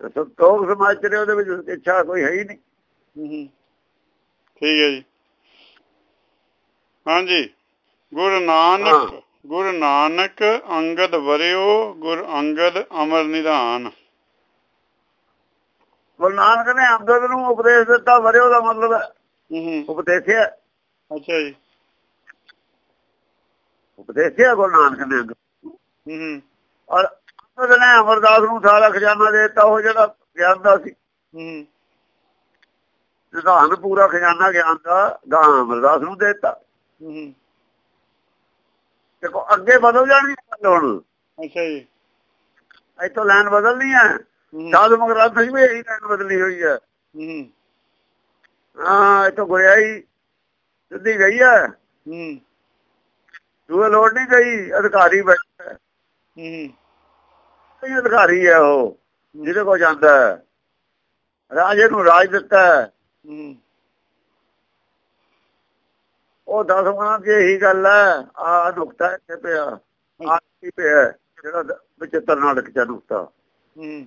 ਤੇ ਸੰਤੋਖ ਸਮਾਜ ਚ ਉਹਦੇ ਵਿੱਚ ਇੱਛਾ ਕੋਈ ਹੈ ਹੀ ਨਹੀਂ। ਹੂੰ ਠੀਕ ਹੈ ਜੀ। ਹਾਂਜੀ। ਗੁਰੂ ਨਾਨਕ ਹਾਂ। ਗੁਰੂ ਨਾਨਕ ਅੰਗਦ ਵਰਿਓ ਗੁਰ ਅੰਗਦ ਅਮਰ ਨਿਧਾਨ। ਗੁਰੂ ਨਾਨਕ ਨੇ ਅੰਗਦ ਨੂੰ ਉਪਦੇਸ਼ ਦਿੱਤਾ ਵਰਿਓ ਦਾ ਮਤਲਬ ਹੈ। ਹੂੰ ਉਪਦੇਸ਼ਿਆ ਅੱਛਾ ਜੀ। ਉਪਦੇਸ਼ਿਆ ਗੁਰੂ ਨਾਨਕ ਨੇ। ਹੂੰ ਔਰ ਅੰਗਦ ਨੇ ਅਮਰਦਾਸ ਨੂੰ ਸਾਰਾ ਖਜ਼ਾਨਾ ਦੇ ਦਿੱਤਾ ਉਹ ਜਿਹੜਾ ਗਿਆਨ ਦਾ ਸੀ। ਹੂੰ ਨਿਧਾਨ ਪੂਰਾ ਖਜ਼ਾਨਾ ਗਿਆਨ ਦਾ ਗਾਂ ਅਮਰਦਾਸ ਨੂੰ ਦੇ ਦਿੱਤਾ। ਹੂੰ ਦੇਖੋ ਅੱਗੇ ਬਦਲ ਜਾਣੀ ਗੱਲ ਹੁਣ। ਅੱਛਾ ਜੀ। ਇੱਥੋਂ ਲਾਈਨ ਬਦਲਣੀ ਹੈ। ਸਾਧੂ ਮਗਰਾਥ ਜੀ ਵੀ ਇਹੀ ਲਾਈਨ ਬਦਲੀ ਹੋਈ ਹੈ ਹੂੰ। ਹਾਂ ਇੱਥੋਂ ਗੁਰਿਆਈ ਸਿੱਧੀ ਗਈ ਹੈ। ਹੂੰ। ਦੂਏ ਲੋੜ ਨਹੀਂ ਗਈ ਅਧਿਕਾਰੀ ਬੈਠਾ ਹੈ। ਹੂੰ ਕੋਈ ਅਧਿਕਾਰੀ ਹੈ ਉਹ ਜਿਹਦੇ ਕੋਲ ਜਾਂਦਾ ਹੈ। ਰਾਜੇ ਨੂੰ ਰਾਜ ਦਿੱਤਾ ਹੈ। ਉਹ ਦਸਵਾਂ ਕਿ ਇਹੀ ਗੱਲ ਹੈ ਆ ਨੁਕਤਾ ਇੱਥੇ ਪਿਆ। ਆ ਕੀ ਪਿਆ ਜਿਹੜਾ ਦ- ਵਿਚਿੱਤਰ ਨਾਟਕ ਚ ਨੁਕਤਾ ਹੂੰ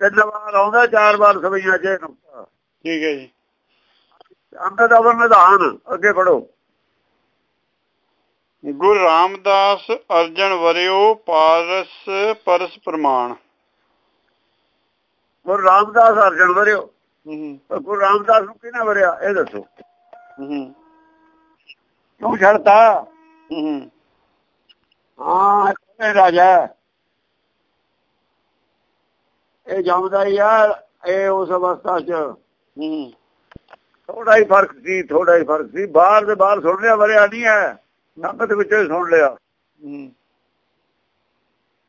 ਤਿੰਨ ਵਾਰ ਆਉਂਦਾ ਚਾਰ ਵਾਰ ਸਭਈਆਂ ਚ ਨੁਕਤਾ ਠੀਕ ਹੈ ਜੀ। ਅੰਗਦ ਅਵਰ ਨਿਧਾਨ ਅੱਗੇ ਪੜੋ ਗੁਰੂ ਰਾਮਦਾਸ ਅਰਜਨ ਵਰਿਓ ਪਾਰਸ ਪਰਸ ਪ੍ਰਮਾਣ। ਗੁਰੂ ਰਾਮਦਾਸ ਅਰਜਨ ਵਰਿਓ? ਹੂੰ ਗੁਰੂ ਰਾਮਦਾਸ ਨੂੰ ਕਿਹਨੇ ਵਰਿਆ? ਇਹ ਦੱਸੋ। ਹੂੰ ਕਿਉਂ ਛੱਡਤਾ? ਹੂੰ ਹਾਂ। ਇਹ ਰਾਜਾ। ਇਹ ਜਮਦਾ ਆ ਇਹ ਉਸ ਅਵਸਥਾ 'ਚ। ਹੂੰ ਥੋੜਾ ਹੀ ਫ਼ਰਕ ਸੀ ਥੋੜਾ ਹੀ ਫ਼ਰਕ ਸੀ। ਬਾਹਰ ਦੇ ਬਾਹਰ ਸੁਣ ਲਿਆ ਵਰਿਆ ਨਹੀਂ ਹੈ। ਸੰਗਤ ਵਿੱਚੋਂ ਹੀ ਸੁਣ ਲਿਆ। ਹੂੰ।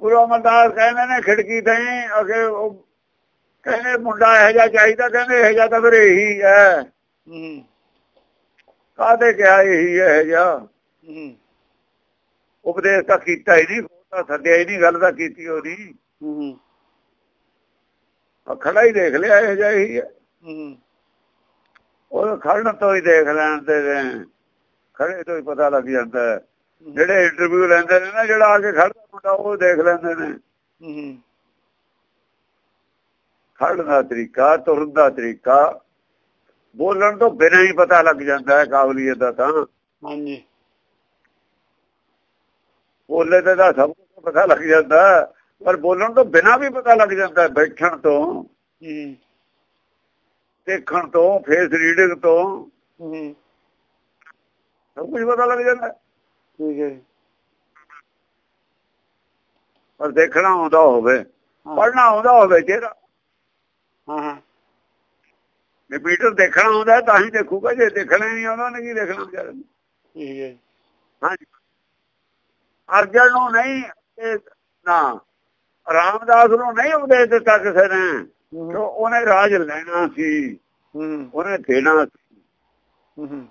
ਗੁਰੂ ਅਮਰਦਾਸ ਕਹਿੰਦੇ ਨੇ ਖਿੜਕੀ ਤੇ ਅਗੇ ਉਹ ਕਹਿੰਦੇ ਮੁੰਡਾ ਇਹੋ ਜਿਹਾ ਚਾਹੀਦਾ ਕਹਿੰਦੇ ਇਹੋ ਜਿਹਾ ਤਾਂ ਫਿਰ ਇਹੀ ਹੈ। ਹੂੰ। ਕਾਹਦੇ ਕਿਹਾ ਇਹੀ ਹੈ ਹੂੰ। ਉਪਦੇਸ਼ ਤਾਂ ਕੀਤਾ ਹੀ ਨਹੀਂ ਤਾਂ ਸੱਦਿਆ ਹੀ ਨਹੀਂ ਗੱਲ ਤਾਂ ਕੀਤੀ ਉਹਦੀ। ਖੜਾ ਹੀ ਦੇਖ ਲਿਆ ਇਹੋ ਜਿਹਾ ਇਹੀ ਹੈ। ਹੂੰ। ਉਹ ਖੜਨ ਤੋਂ ਹੀ ਦੇਖ ਲੈਣ ਤੇ। ਖੜੇ ਤੋਂ ਹੀ ਪਤਾ ਲੱਗ ਜਾਂਦਾ ਹੈ। ਜਿਹੜੇ ਇੰਟਰਵਿਊ ਲੈਂਦੇ ਨੇ ਨਾ ਜਿਹੜਾ ਆ ਕੇ ਖੜਦਾ ਮੁੰਡਾ ਉਹ ਦੇਖ ਲੈਂਦੇ ਨੇ। ਹੂੰ ਖੜਨ ਦਾ ਤਰੀਕਾ ਤੁਰਨ ਦਾ ਤਰੀਕਾ ਬੋਲਣ ਤੋਂ ਬਿਨਾਂ ਹੀ ਪਤਾ ਲੱਗ ਜਾਂਦਾ ਹੈ ਕਾਬਲੀਅਤ ਦਾ ਤਾਂ। ਹਾਂਜੀ। ਬੋਲੇ ਤੇ ਤਾਂ ਸਭ ਕੁਝ ਪਤਾ ਲੱਗ ਜਾਂਦਾ ਪਰ ਬੋਲਣ ਤੋਂ ਬਿਨਾਂ ਵੀ ਪਤਾ ਲੱਗ ਜਾਂਦਾ ਹੈ, ਬੈਠਣ ਤੋਂ ਹੂੰ। ਦੇਖਣ ਤੋਂ ਫੇਸ ਰੀਡਿੰਗ ਤੋਂ। ਸਭ ਕੁਝ ਪਤਾ ਲੱਗ ਜਾਂਦਾ। ਠੀਕ ਹੈ ਪਰ ਦੇਖਣਾ ਆਉਂਦਾ ਹੋਵੇ ਪੜਨਾ ਆਉਂਦਾ ਹੋਵੇ ਜਿਹੜਾ ਹਾਂ ਮੀਟਰ ਦੇਖਣਾ ਹੁੰਦਾ ਤਾਂ ਹੀ ਦੇਖੂਗਾ ਜੇ ਦੇਖਣਾ ਨਹੀਂ ਉਹਨਾਂ ਨੇ ਕੀ ਦੇਖਣਾ ਵਿਚਾਰੇ ਠੀਕ ਹੈ। ਹਾਂਜੀ। ਅਰਜਨ ਨੂੰ ਨਹੀਂ ਨਾ ਰਾਮਦਾਸ ਨੂੰ ਨਹੀਂ ਉਪਦੇਸ਼ ਦਿੱਤਾ ਕਿਸੇ ਨੇ ਕਿਉਂ ਉਹਨੇ ਰਾਜ ਲੈਣਾ ਸੀ ਹੂੰ। ਉਹਨੇ ਦੇਣਾ ਸੀ।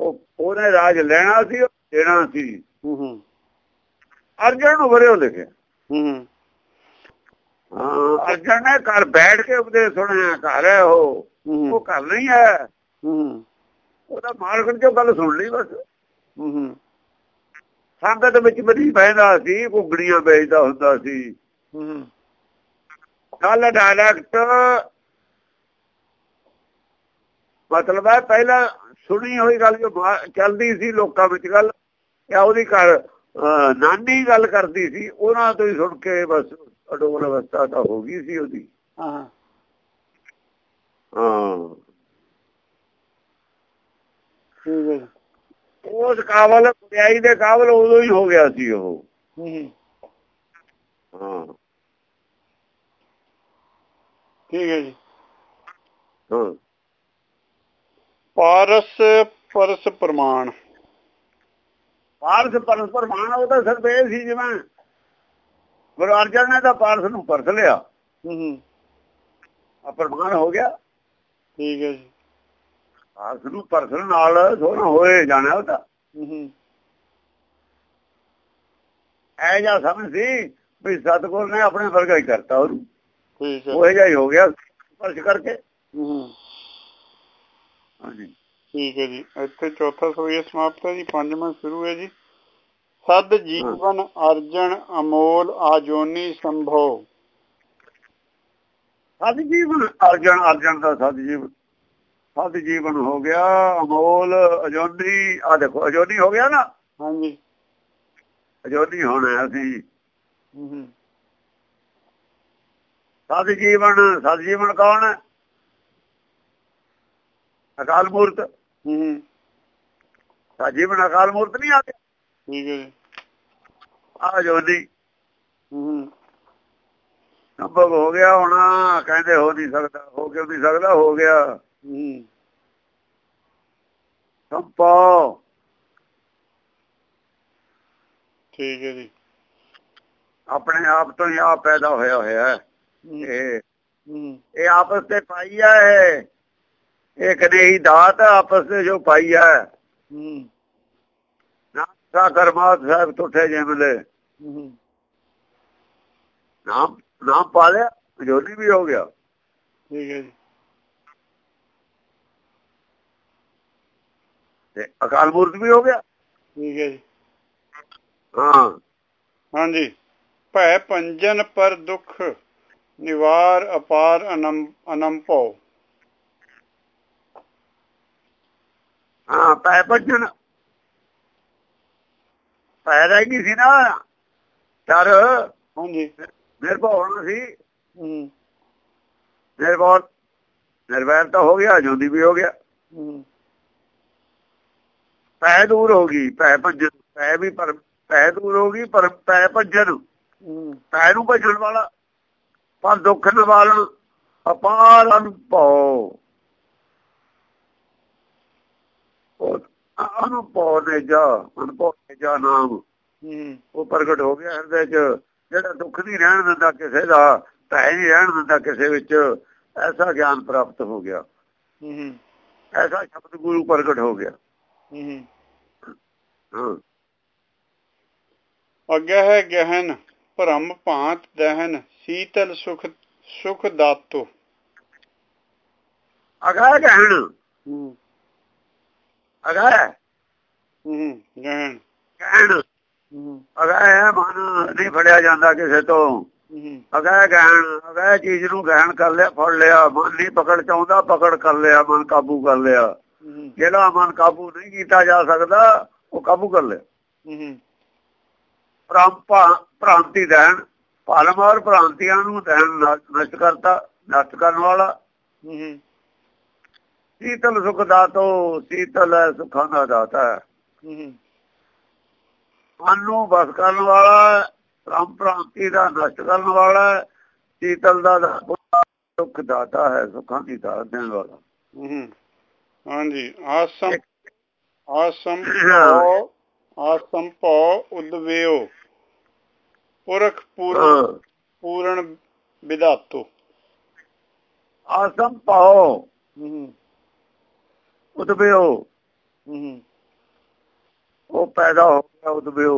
ਉਹ ਉਹਨੇ ਰਾਜ ਲੈਣਾ ਸੀ ਦੇਣਾ ਸੀ। ਹੂੰ ਅਰਜਨ ਨੂੰ ਬਰਿਓ ਲਿਖਿਆ ਹੂੰ ਹਾਂ। ਅਰਜਨ ਨੇ ਘਰ ਬੈਠ ਕੇ ਉਪਦੇਸ਼ ਸੁਣਿਆ ਘਰ ਹੈ ਉਹ। ਉਹ ਘਰ ਨਹੀਂ ਹੈ। ਹੂੰ ਉਹਦਾ ਮਾਲਕਣ ਚੋਂ ਗੱਲ ਸੁਣ ਲਈ ਬਸ। ਹੂੰ ਸੰਗਤ ਵਿੱਚ ਬੜੀ ਬਹਿੰਦਾ ਸੀ ਕੁਗੜੀਆਂ ਵੇਚਦਾ ਹੁੰਦਾ ਸੀ। ਹੂੰ ਗੱਲ ਡਾਇਰੈਕਟ ਮਤਲਬ ਹੈ ਪਹਿਲਾਂ ਸੁਣੀ ਹੋਈ ਗੱਲ ਜੋ ਚੱਲਦੀ ਸੀ ਲੋਕਾਂ ਵਿੱਚ ਗੱਲ ਜਾਂ ਉਹਦੀ ਘਰ ਨਾਨੀ ਗੱਲ ਕਰਦੀ ਸੀ ਉਹਨਾਂ ਤੋਂ ਹੀ ਸੁਣ ਕੇ ਬਸ ਅਡੋਲ ਅਵਸਥਾ ਤਾਂ ਹੋ ਗਈ ਸੀ ਉਹਦੀ। ਹਾਂ। ਹਾਂ। ਉਸ ਕਾਬਲ ਕੁੜਾਈ ਦੇ ਕਾਬਲ ਉਦੋਂ ਹੀ ਹੋ ਗਿਆ ਸੀ ਉਹ। ਹੂੰ। ਹਾਂ। ਠੀਕ ਹੈ ਜੀ। ਹਾਂ। ਪਾਰਸ ਪਰਸ ਪ੍ਰਮਾਣ। ਪਾਰਸ ਪਰਸ ਪ੍ਰਮਾਣ ਉਹ ਤਾਂ ਸਿਰਫ ਇਹ ਸੀ ਜਿਵੇਂ ਗੁਰੂ ਅਰਜਨ ਨੇ ਤਾਂ ਪਾਰਸ ਨੂੰ ਪਰਸ ਲਿਆ। ਹੂੰ ਆ ਪ੍ਰਮਾਣ ਹੋ ਗਿਆ। ਠੀਕ ਹੈ ਜੀ। ਪਾਰਸ ਨੂੰ ਪਰਸ ਨਾਲ ਸੋਨਾ ਹੋਏ ਜਾਣਾ ਉਹ ਤਾਂ ਹੂੰ। ਐ ਜਾਂ ਸਮਝ ਸੀ ਵੀ ਸਤਗੁਰ ਨੇ ਆਪਣੇ ਵਰਗਾ ਹੀ ਕਰਤਾ ਉਹਨੂੰ। ਠੀਕ ਹੈ। ਉਹ ਜਿਹਾ ਹੀ ਹੋ ਗਿਆ ਪਰਸ ਕਰਕੇ। ਹੂੰ। ਹਾਂਜੀ। ਠੀਕ ਹੈ ਜੀ। ਇੱਥੇ ਚੌਥਾ ਸੋਈਆ ਸਮਾਪਤ ਹੈ ਜੀ। ਪੰਜਵਾਂ ਸ਼ੁਰੂ ਹੈ ਜੀ। ਸਦ ਜੀਵਨ ਅਰਜਨ ਅਮੋਲ ਆਜੋਨੀ ਸੰਭਵ। ਸਤ ਜੀਵਨ ਅਰਜਨ ਅਰਜਨ ਦਾ ਸਤ ਜੀਵਨ ਸਤ ਜੀਵਨ ਹੋ ਗਿਆ ਅਮੋਲ ਅਜੋਨੀ ਆ ਦੇਖੋ ਅਜੋਨੀ ਹੋ ਗਿਆ ਨਾ? ਹਾਂਜੀ। ਅਜੋਨੀ ਹੋਣਾ ਅਸੀਂ। ਸਤ ਜੀਵਨ ਸਤ ਜੀਵਨ ਕੌਣ ਹੈ? ਅਕਾਲ ਮੂਰਤ? ਹੂੰ। ਸਤ ਜੀਵਨ ਅਕਾਲ ਮੂਰਤ ਨਹੀਂ ਆ ਗਿਆ ਠੀਕ ਹੈ ਜੀ। ਆ ਜੋਨੀ ਹੂੰ। ਸੰਭਵ ਹੋ ਗਿਆ ਹੁਣ ਕਹਿੰਦੇ ਹੋ ਨਹੀਂ ਸਕਦਾ ਹੋ ਕਿਉਂ ਨਹੀਂ ਸਕਦਾ? ਹੋ ਗਿਆ। ਹੂੰ। ਸੰਭਵ ਠੀਕ ਹੈ ਜੀ। ਆਪਣੇ ਆਪ ਤੋਂ ਹੀ ਆਪ ਪੈਦਾ ਹੋਇਆ ਹੋਇਆ ਹੈ। ਇਹ ਆਪਸ ਤੇ ਪਾਈ ਹੈ ਇਹ ਕਦੇ ਹੀ ਦਾਤ ਆਪਸ ਤੇ ਜੋ ਪਾਈ ਹੈ। ਹੂੰ ਨਾ ਕਰਮਾਤ ਸਾਹਿਬ ਤੁਠੇ ਜਿਮਲੇ ਹੂੰ। ਨਾਮ ਨਾਮ ਪਾ ਲਿਆ ਜੋਨੀ ਵੀ ਹੋ ਗਿਆ। ਠੀਕ ਹੈ ਜੀ। ਤੇ ਅਕਾਲ ਮੂਰਤ ਵੀ ਹੋ ਗਿਆ। ਠੀਕ ਹੈ ਜੀ। ਹਾਂ। ਹਾਂਜੀ। ਭੈ ਪੰਜਨ ਪਰ ਦੁਖ ਨਿਵਾਰ ਅਪਾਰ ਅਨੰਮ ਅਨੰਪੋ ਹਾਂ ਪੈ ਭਜਨ ਪੈ ਰਹਿ ਗਈ ਸੀ ਨਾ। ਚਰ ਹਾਂਜੀ ਨਿਰਭਉ ਹੋਣਾ ਸੀ ਹੂੰ। ਨਿਰਭਉ ਨਿਰਵੈਰ ਤਾਂ ਹੋ ਗਿਆ ਜੋਦੀ ਵੀ ਹੋ ਗਿਆ। ਪੈ ਦੂਰ ਹੋ ਗਈ ਪੈ ਭਜਨ ਪੈ ਵੀ ਪਰ ਪੈ ਦੂਰ ਹੋ ਗਈ ਪਰ ਪੈ ਭਜਨ ਹੂੰ। ਪੈ ਨੂੰ ਭਜਣ ਵਾਲਾ। ਪਰ ਦੁੱਖ ਨਿਵਾਰਨ ਅਪਾਰ ਅਨੁਭਵ ਉਹ ਅਨੁਭਵ ਨੇ ਜਾ ਅਨੁਭਵ ਨੇ ਜਾ ਨਾਮ। ਹੂੰ। ਉਹ ਪ੍ਰਗਟ ਹੋ ਗਿਆ ਹਿਰਦੇ 'ਚ। ਜਿਹੜਾ ਦੁੱਖ ਨਹੀਂ ਰਹਿਣ ਦਿੰਦਾ ਕਿਸੇ ਦਾ ਭੈ ਨਹੀਂ ਰਹਿਣ ਦਿੰਦਾ ਕਿਸੇ ਵਿੱਚ। ਐਸਾ ਗਿਆਨ ਪ੍ਰਾਪਤ ਹੋ ਗਿਆ। ਹੂੰ ਐਸਾ ਸ਼ਬਦ ਗੁਰੂ ਪ੍ਰਗਟ ਹੋ ਗਿਆ। ਹੂੰ ਹਾਂ। ਅੱਗੇ ਹੈ ਗਹਿਨ ਭ੍ਰਮ ਭਾਂਤ ਦਹਨ ਸੀਤਲ ਸੁਖ ਸੁਖ ਦਾਤੋ। ਅਗਾ ਕਹਿਣ ਹੂੰ। ਅਗਾ ਹੂੰ ਗਹਿਨ ਕਹਿਣ ਹੂੰ। ਅਗਾ ਹੈ ਮਨ ਨਹੀਂ ਫੜਿਆ ਜਾਂਦਾ ਕਿਸੇ ਤੋਂ ਅਗਾ ਗਹਿਣ ਅਗਾ ਚੀਜ਼ ਨੂੰ ਗਹਿਣ ਕਰ ਲਿਆ ਫੜ ਲਿਆ ਮਨ ਨਹੀਂ ਪਕੜ ਚਾਹੁੰਦਾ ਪਕੜ ਕਰ ਲਿਆ ਮਨ ਕਾਬੂ ਕਰ ਲਿਆ। ਜਿਹੜਾ ਮਨ ਕਾਬੂ ਨਹੀਂ ਕੀਤਾ ਜਾ ਸਕਦਾ ਉਹ ਕਾਬੂ ਕਰ ਲਿਆ। ਭ੍ਰਮਪਾ ਭ੍ਰਾਂਤੀ ਦੇਣ ਭਲਮ ਔਰ ਭ੍ਰਾਂਤੀਆਂ ਨੂੰ ਦੇਣ ਨਸ਼ਟ ਕਰਤਾ ਨਸ਼ਟ ਕਰਨ ਵਾਲਾ। ਸੀਤਲ ਸੁਖ ਦਾਤੋ ਸੀਤਲ ਹੈ ਸੁਖਾਂ ਦਾ ਦਾਤਾ ਹੈ। ਹੂੰ ਮਨ ਨੂੰ ਬਸ ਕਰਨ ਵਾਲਾ ਭ੍ਰਮ ਭ੍ਰਾਂਤੀ ਦਾ ਨਸ਼ਟ ਕਰਨ ਵਾਲਾ ਸ਼ੀਤਲ ਦਾ ਦੁੱਖ ਦਾਤਾ ਹੈ ਸੁੱਖਾਂ ਦੀ ਦਾਤ ਦੇਣ ਵਾਲਾ। ਹੂੰ ਹਾਂਜੀ ਆਸਮ ਆਸਮ ਆਸਮ ਭਉ ਉਦਵੇਓ ਪੁਰਖ ਪੂਰਨ ਪੂਰਨ ਵਿਦਾਤੋ ਆਸਮ ਭਉ ਹੂੰ। ਉਦਵੇਓ ਹੂੰ। ਉਹ ਪੈਦਾ ਹੋ ਗਿਆ ਉਦਵੇਓ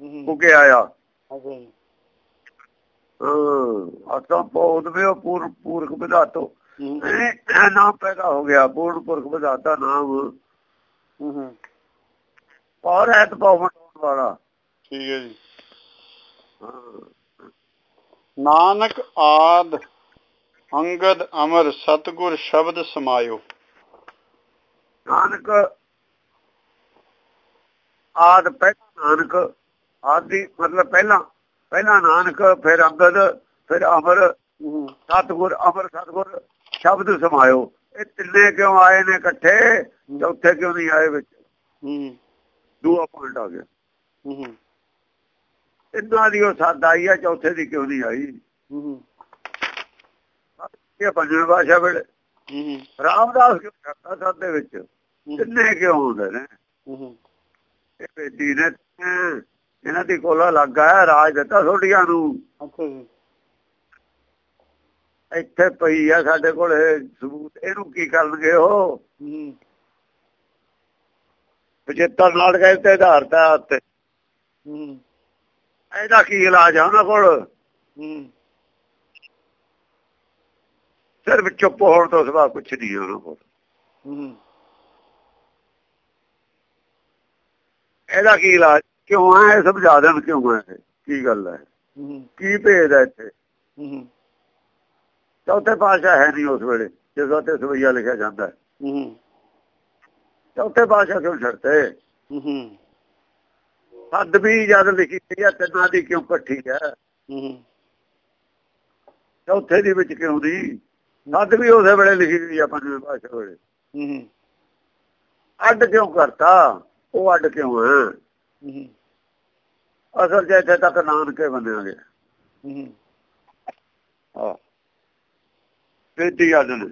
ਹੂੰ। ਪੁੱਗੇ ਆਇਆ। ਆਸਮ ਭਉ ਉਦਵੇਓ ਪੂਰ ਪੂਰਖ ਇਹ ਨਾਮ ਪੈਦਾ ਹੋ ਗਿਆ ਪੂਰਨ ਪੁਰਖ ਵਿਦਾਤਾ ਨਾਮ। ਹੂੰ ਹੂੰ। ਔਰ ਐਤ ਪਾਵਨ ਵਾਲਾ। ਠੀਕ ਹੈ ਜੀ। ਨਾਨਕ ਆਦ ਅੰਗਦ ਅਮਰ ਸਤਗੁਰ ਸ਼ਬਦ ਸਮਾਇਓ। ਨਾਨਕ ਆਦ ਪਹਿਲਾ ਨਾਨਕ ਆਦੀ ਮਤਲਬ ਪਹਿਲਾਂ ਪਹਿਲਾਂ ਨਾਨਕ ਫਿਰ ਅੰਗਦ ਫਿਰ ਅਮਰ ਸਤਗੁਰ ਅਮਰ ਸਤਗੁਰ ਸ਼ਬਦ ਸਮਾਇਓ। ਇਹ ਤਿੰਨੇ ਕਿਉਂ ਆਏ ਨੇ ਇਕੱਠੇ? ਚੌਥੇ ਕਿਉਂ ਨਹੀਂ ਆਏ ਵਿੱਚ? ਹੂੰ। ਦੂਆ ਪੁਆਇੰਟ ਆ ਗਿਆ। ਹੂੰ ਇੰਨਾ ਦੀ ਉਹ ਸੱਦ ਆਈ ਆ ਚੌਥੇ ਦੀ ਕਿਉਂ ਨਹੀਂ ਆਈ? ਹੂੰ ਇਹ ਪੰਜਵੇਂ ਭਾਸ਼ਾ ਵੇਲੇ। ਰਾਮਦਾਸ ਕਿਉਂ ਕਰਤਾ ਸੱਦ ਦੇ ਵਿੱਚ ਤਿੰਨੇ ਕਿਉਂ ਹੁੰਦੇ ਨੇ? ਇਹ ਬੇਦੀ ਨੇ ਇਹਨਾਂ ਦੀ ਕੋਲਾ ਲੱਗਾ ਹੈ ਰਾਜ ਦਿੱਤਾ ਛੋਟੀਆਂ ਨੂੰ। ਇੱਥੇ ਪਈ ਆ ਸਾਡੇ ਕੋਲ ਇਹ ਸਬੂਤ ਇਹਨੂੰ ਕੀ ਕਰਨਗੇ ਉਹ? ਹੂੰ। ਪਚੇਤਰ ਨਾਟਕ ਤੇ ਆਧਾਰਿਤ ਉੱਤੇ। ਇਹਦਾ ਕੀ ਇਲਾਜ ਆ ਉਹਨਾਂ ਕੋਲ? ਹੂੰ। ਸਿਰਫ ਚੁੱਪ ਹੋਣ ਤੋਂ ਸਿਵਾ ਕੁਝ ਨਹੀਂ ਉਹਨਾਂ ਕੋਲ। ਹੂੰ। ਇਹਦਾ ਕੀ ਇਲਾਜ? ਕਿਉਂ ਇਹ ਸਮਝਾ ਦੇਣ ਕਿਉਂ ਇਹ? ਕੀ ਗੱਲ ਹੈ? ਕੀ ਭੇਦ ਹੈ ਇੱਥੇ? ਚੌਥੇ ਪਾਸ਼ਾ ਹੈ ਨਹੀਂ ਉਸ ਵੇਲੇ ਜਿਸ ਉੱਤੇ ਸਵਈਆ ਲਿਖਿਆ ਜਾਂਦਾ ਹੈ। ਚੌਥੇ ਪਾਸ਼ਾ ਕਿਉਂ ਛੱਡਤੇ? ਹੱਦ ਵੀ ਜਦ ਲਿਖੀ ਗਈ ਹੈ ਤਿੰਨਾਂ ਦੀ ਕਿਉਂ ਇਕੱਠੀ ਹੈ? ਚੌਥੇ ਦੀ ਵਿੱਚ ਕਿਉਂ ਨਹੀਂ ਹੱਦ ਵੀ ਉਸੇ ਵੇਲੇ ਲਿਖੀ ਗਈ ਆ ਪੰਜਵੇਂ ਪਾਸ਼ਾ ਵੇਲੇ। ਹੂੰ ਅੱਡ ਕਿਉਂ ਕਰਤਾ? ਉਹ ਅੱਡ ਕਿਉਂ ਹੈ? ਅਸਲ 'ਚ ਇੱਥੇ ਤੱਕ ਨਾਨਕੇ ਬੰਨਿਆ ਗਿਆ ਹੂੰ ਹਾਂ। ਅੱਡ ਨੇ।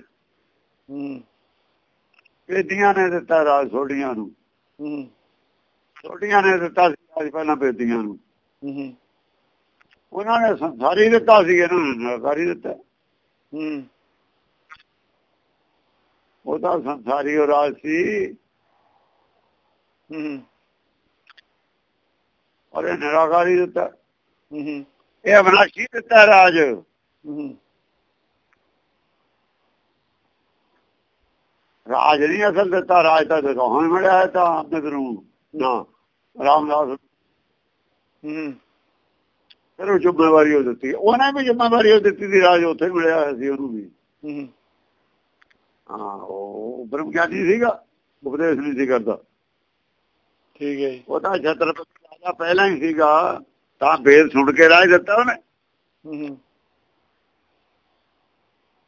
ਹੂੰ। ਪੇਦੀਆਂ ਨੇ ਦਿੱਤਾ ਰਾਜ ਛੋਡੀਆਂ ਨੂੰ। ਹੂੰ ਛੋਡੀਆਂ ਨੇ ਦਿੱਤਾ ਸੀ ਰਾਜ ਪਹਿਲਾਂ ਪੇਦੀਆਂ ਨੂੰ। ਹੂੰ ਉਹਨਾਂ ਨੇ ਸੰਸਾਰੀ ਦਿੱਤਾ ਸੀ ਇਹਨਾਂ ਨੇ ਨਰਕਾਰੀ ਦਿੱਤਾ। ਹੂੰ। ਉਹ ਤਾਂ ਸੰਸਾਰੀ ਉਹ ਰਾਜ ਸੀ। ਹੂੰ ਔਰ ਇਹ ਨਿਰਾਕਾਰੀ ਦਿੱਤਾ। ਹੂੰ ਇਹ ਅਵਨਾਸ਼ੀ ਦਿੱਤਾ ਰਾਜ। ਹੂੰ ਰਾਜ ਨਹੀਂ ਅਸਲ ਦਿੱਤਾ, ਰਾਜ ਤਾਂ ਦਿਖਾਉਣ ਮਿਲਿਆ ਹੈ ਤਾਂ ਆਪਣੇ ਨੂੰ ਨਾ, ਰਾਮਦਾਸ। ਹੂੰ ਫਿਰ ਉਹ ਜ਼ਿੰਮੇਵਾਰੀ ਉਹ ਦਿੱਤੀ। ਉਹਨੇ ਵੀ ਜ਼ਿੰਮੇਵਾਰੀ ਉਹ ਦਿੱਤੀ ਸੀ, ਰਾਜ ਉੱਥੇ ਮਿਲਿਆ ਹੋਇਆ ਸੀ ਉਹਨੂੰ ਵੀ। ਹੂੰ। ਹਾਂ ਉਹ ਬ੍ਰਹਮ ਗਿਆਨੀ ਸੀਗਾ ਉਪਦੇਸ਼ ਨਹੀਂ ਸੀ ਕਰਦਾ। ਠੀਕ ਹੈ ਜੀ। ਉਹ ਤਾਂ ਛਤਰਪਤੀ ਰਾਜਾ ਪਹਿਲਾਂ ਹੀ ਸੀਗਾ ਤਾਂ ਵੇਦ ਸੁਣ ਕੇ ਰਾਜ ਦਿੱਤਾ ਉਹਨੇ। ਹੂੰ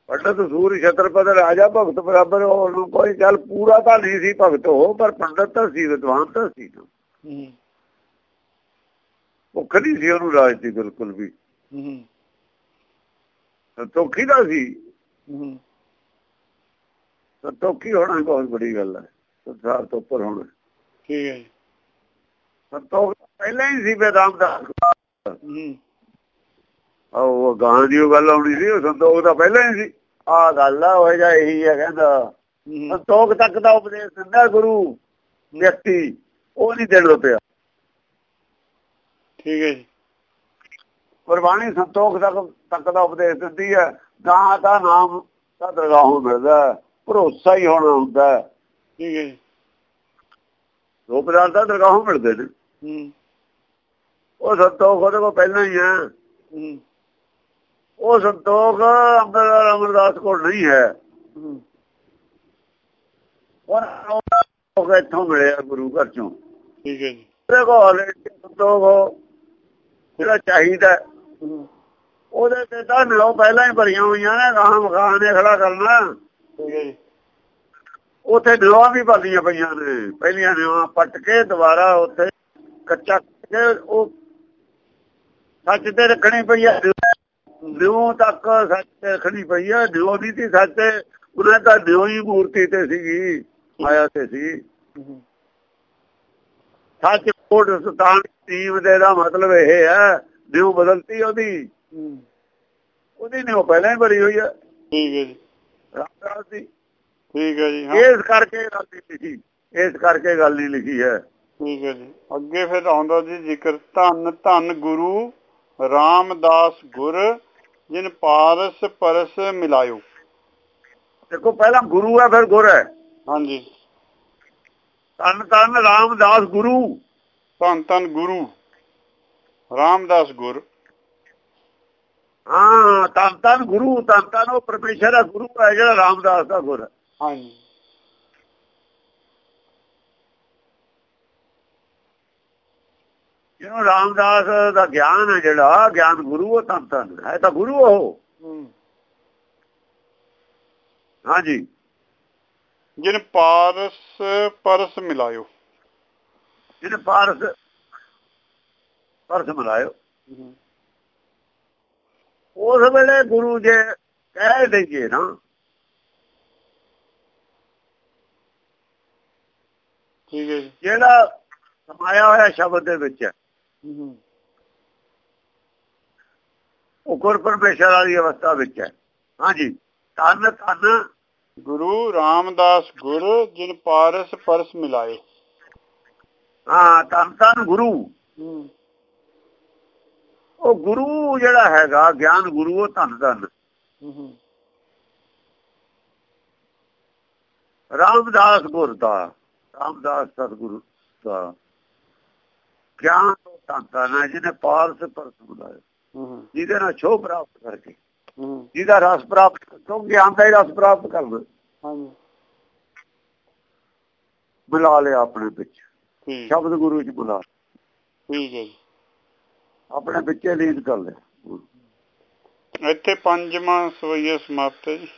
ਪੰਡਤ ਸੂਰ ਛਤਰਪਤੀ ਰਾਜਾ ਭਗਤ ਬਰਾਬਰ ਉਹਨੂੰ ਕੋਈ ਚੱਲ ਪੂਰਾ ਤਾਂ ਨਹੀਂ ਸੀ ਭਗਤ ਉਹ ਪਰ ਪੰਡਤ ਤਾਂ ਸੀ ਵਿਦਵਾਨ ਤਾਂ ਸੀ। ਹੂੰ ਭੁੱਖ ਨਹੀਂ ਸੀ ਉਹਨੂੰ ਰਾਜ ਦੀ ਬਿਲਕੁਲ ਵੀ। ਹੂੰ ਸੰਤੋਖੀ ਦਾ ਸੀ। ਹੂੰ। ਸੰਤੋਖੀ ਹੋਣਾ ਬਹੁਤ ਬੜੀ ਗੱਲ ਹੈ ਸੰਸਾਰ ਤੋਂ ਉੱਪਰ ਹੋਣਾ। ਠੀਕ ਹੈ ਜੀ। ਸੰਤੋਖ ਪਹਿਲਾਂ ਹੀ ਸੀ ਬੇਦਾਮ ਦਾ ਹੂੰ। ਉਹ ਗਾਂ ਦੀ ਗੱਲ ਆਉਣੀ ਸੀ ਉਹ ਸੰਤੋਖ ਤਾਂ ਪਹਿਲਾਂ ਹੀ ਸੀ। ਆਹ ਗੱਲ ਆ ਉਹ ਜਿਹਾ ਇਹੀ ਹੈ ਕਹਿੰਦਾ। ਸੰਤੋਖ ਤੱਕ ਦਾ ਉਪਦੇਸ਼ ਦਿੰਦਾ ਗੁਰੂ ਵਿਅਕਤੀ ਉਹ ਨਹੀਂ ਦੇਣ ਪਿਆ ਠੀਕ ਹੈ ਜੀ। ਗੁਰਬਾਣੀ ਸੰਤੋਖ ਤੱਕ ਤੱਕ ਦਾ ਉਪਦੇਸ਼ ਦਿੰਦੀ ਹੈ। ਗਾਂ ਦਾ ਨਾਮ ਦਰਗਾਹੋਂ ਮਿਲਦਾ ਭਰੋਸਾ ਹੀ ਹੋਣਾ ਹੁੰਦਾ। ਠੀਕ ਹੈ ਦੋ ਪਦਾਰਥ ਤਾਂ ਦਰਗਾਹੋਂ ਮਿਲਦੇ ਨੇ। ਹੂੰ। ਉਹ ਸੰਤੋਖ ਉਹਦੇ ਕੋਲ ਪਹਿਲਾਂ ਹੀ ਹੈ। ਹੂੰ। ਉਹ ਸੰਤੋਖ ਅੰਦਰ ਅਮਰਦਾਸ ਕੋਲ ਨਹੀਂ ਹੈ। ਉਹ ਇੱਥੋਂ ਮਿਲਿਆ ਗੁਰੂ ਘਰ ਚੋਂ। ਠੀਕ ਹੈ ਜੀ। ਉਹਦੇ ਕੋਲ ਸੰਤੋਖ ਜਿਹੜਾ ਚਾਹੀਦਾ ਉਹਦੇ ਤੇ ਤਾਂ ਨੋ ਪਹਿਲਾਂ ਹੀ ਭਰੀਆਂ ਹੋਈਆਂ ਨੇ ਗਾਂ ਮਕਾਨ ਨੇ ਖੜਾ ਕਰਨਾ। ਠੀਕ ਹੈ ਜੀ। ਉੱਥੇ ਨਿਵਾਂ ਵੀ ਭਰਦੀਆਂ ਪਈਆਂ ਨੇ। ਪਹਿਲੀਆਂ ਨਿਵਾਂ ਪੱਟ ਕੇ ਦੁਬਾਰਾ ਉੱਥੇ ਕੱਚਾ ਕੇ ਉਹ ਸੱਚ ਤੇ ਰੱਖਣੀ ਪਈ ਹੈ। ਨਿਉ ਤੱਕ ਸੱਚ ਦੇਖਣੀ ਪਈ ਆ ਨਿਉ ਦੀ ਤੀ ਸੱਚ ਉਹਨਾਂ ਤਾਂ ਨਿਉ ਹੀ ਮੂਰਤੀ ਤੇ ਸੀਗੀ ਆਇਆ ਤੇ ਸੀ। ਸੱਚ ਕੋਟ ਸਤਾਨ ਟੀਮ ਦੇ ਦਾ ਮਤਲਬ ਇਹ ਹੈ ਨਿਉ ਬਦਲਤੀ ਉਹਦੀ। ਉਹਦੀ ਨਿਉ ਪਹਿਲਾਂ ਹੀ ਬਣੀ ਹੋਈ ਹੈ। ਠੀਕ ਹੈ ਜੀ। ਰਾਮਦਾਸ ਦੀ ਠੀਕ ਹੈ ਜੀ ਹਾਂ। ਇਸ ਕਰਕੇ ਗੱਲ ਨਹੀਂ ਲਿਖੀ। ਇਸ ਕਰਕੇ ਗੱਲ ਨਹੀਂ ਲਿਖੀ ਹੈ। ਠੀਕ ਹੈ ਜੀ। ਅੱਗੇ ਫਿਰ ਆਉਂਦਾ ਜੀ ਜ਼ਿਕਰ ਧੰਨ ਧੰਨ ਗੁਰੂ ਰਾਮਦਾਸ ਗੁਰ ਜਿਨ ਪਾਰਸ ਪਰਸ ਮਿਲਾਇਓ। ਦੇਖੋ ਪਹਿਲਾਂ ਗੁਰੂ ਹੈ ਫਿਰ ਗੁਰ ਹੈ। ਹਾਂਜੀ। ਤਨ ਤਨ ਰਾਮਦਾਸ ਗੁਰੂ। ਧੰਨ ਧੰਨ ਗੁਰੂ ਰਾਮਦਾਸ ਗੁਰ। ਹਾਂ ਤਨ ਤਨ ਗੁਰੂ ਤਨ ਤਨ ਉਹ ਪਰਮੇਸ਼ਰ ਹੈ ਗੁਰੂ ਹੈ ਜਿਹੜਾ ਰਾਮਦਾਸ ਦਾ ਗੁਰ ਹੈ। ਹਾਂਜੀ। ਜਿਹਨੂੰ ਰਾਮਦਾਸ ਦਾ ਗਿਆਨ ਹੈ ਜਿਹੜਾ ਗਿਆਨ ਗੁਰੂ ਉਹ ਤਨ ਤਨ ਹੈ ਤਾਂ ਗੁਰੂ ਉਹ। ਹੂੰ। ਹਾਂਜੀ। ਜਿਨ ਪਾਰਸ ਪਰਸ ਮਿਲਾਇਓ। ਜਿਹਨੇ ਪਾਰਸ ਪਰਸ ਮਿਲਾਇਓ। ਉਸ ਵੇਲੇ ਗੁਰੂ ਜੇ ਕਹਿ ਦੇਈਏ ਨਾ ਠੀਕ ਹੈ ਜਿਹੜਾ ਸਮਾਇਆ ਹੋਇਆ ਸ਼ਬਦ ਦੇ ਵਿੱਚ ਹੈ ਉਹ ਗੁਰ ਪਰਮੇਸ਼ਰ ਵਾਲੀ ਅਵਸਥਾ ਵਿੱਚ ਹੈ। ਹਾਂਜੀ ਤਨ ਤਨ ਗੁਰੂ ਰਾਮਦਾਸ ਗੁਰ ਜਿਨ ਪਾਰਸ ਪਰਸ ਮਿਲਾਇਓ ਹਾਂ ਤਨ ਤਨ ਗੁਰੂ। ਉਹ ਗੁਰੂ ਜਿਹੜਾ ਹੈਗਾ ਗਿਆਨ ਗੁਰੂ ਉਹ ਧੰਨ ਧੰਨ। ਰਾਮਦਾਸ ਗੁਰ ਦਾ ਰਾਮਦਾਸ ਸਤਿਗੁਰੂ ਦਾ ਗਿਆਨ ਤੋਂ ਧੰਨ ਧੰਨ ਜਿਹਨੇ ਪਾਰਸ ਪਰਸ ਬੁਲਾਇਆ ਜਿਹਦੇ ਨਾਲ ਛੋਹ ਪ੍ਰਾਪਤ ਕਰਕੇ ਜਿਹਦਾ ਰਸ ਪ੍ਰਾਪਤ ਤੋਂ ਗਿਆਨ ਦਾ ਹੀ ਰਸ ਪ੍ਰਾਪਤ ਕਰਨਾ ਹਾਂਜੀ। ਬੁਲਾ ਲਿਆ ਆਪਣੇ ਵਿੱਚ। ਸ਼ਬਦ ਗੁਰੂ ਚ ਬੁਲਾ। ਠੀਕ ਹੈ ਜੀ। ਆਪਣੇ ਵਿੱਚੇ ਲੀਨ ਕਰ ਲਿਆ। ਇੱਥੇ ਪੰਜਵਾਂ ਸਵਈਆ ਸਮਾਪਤ ਹੈ ਜੀ।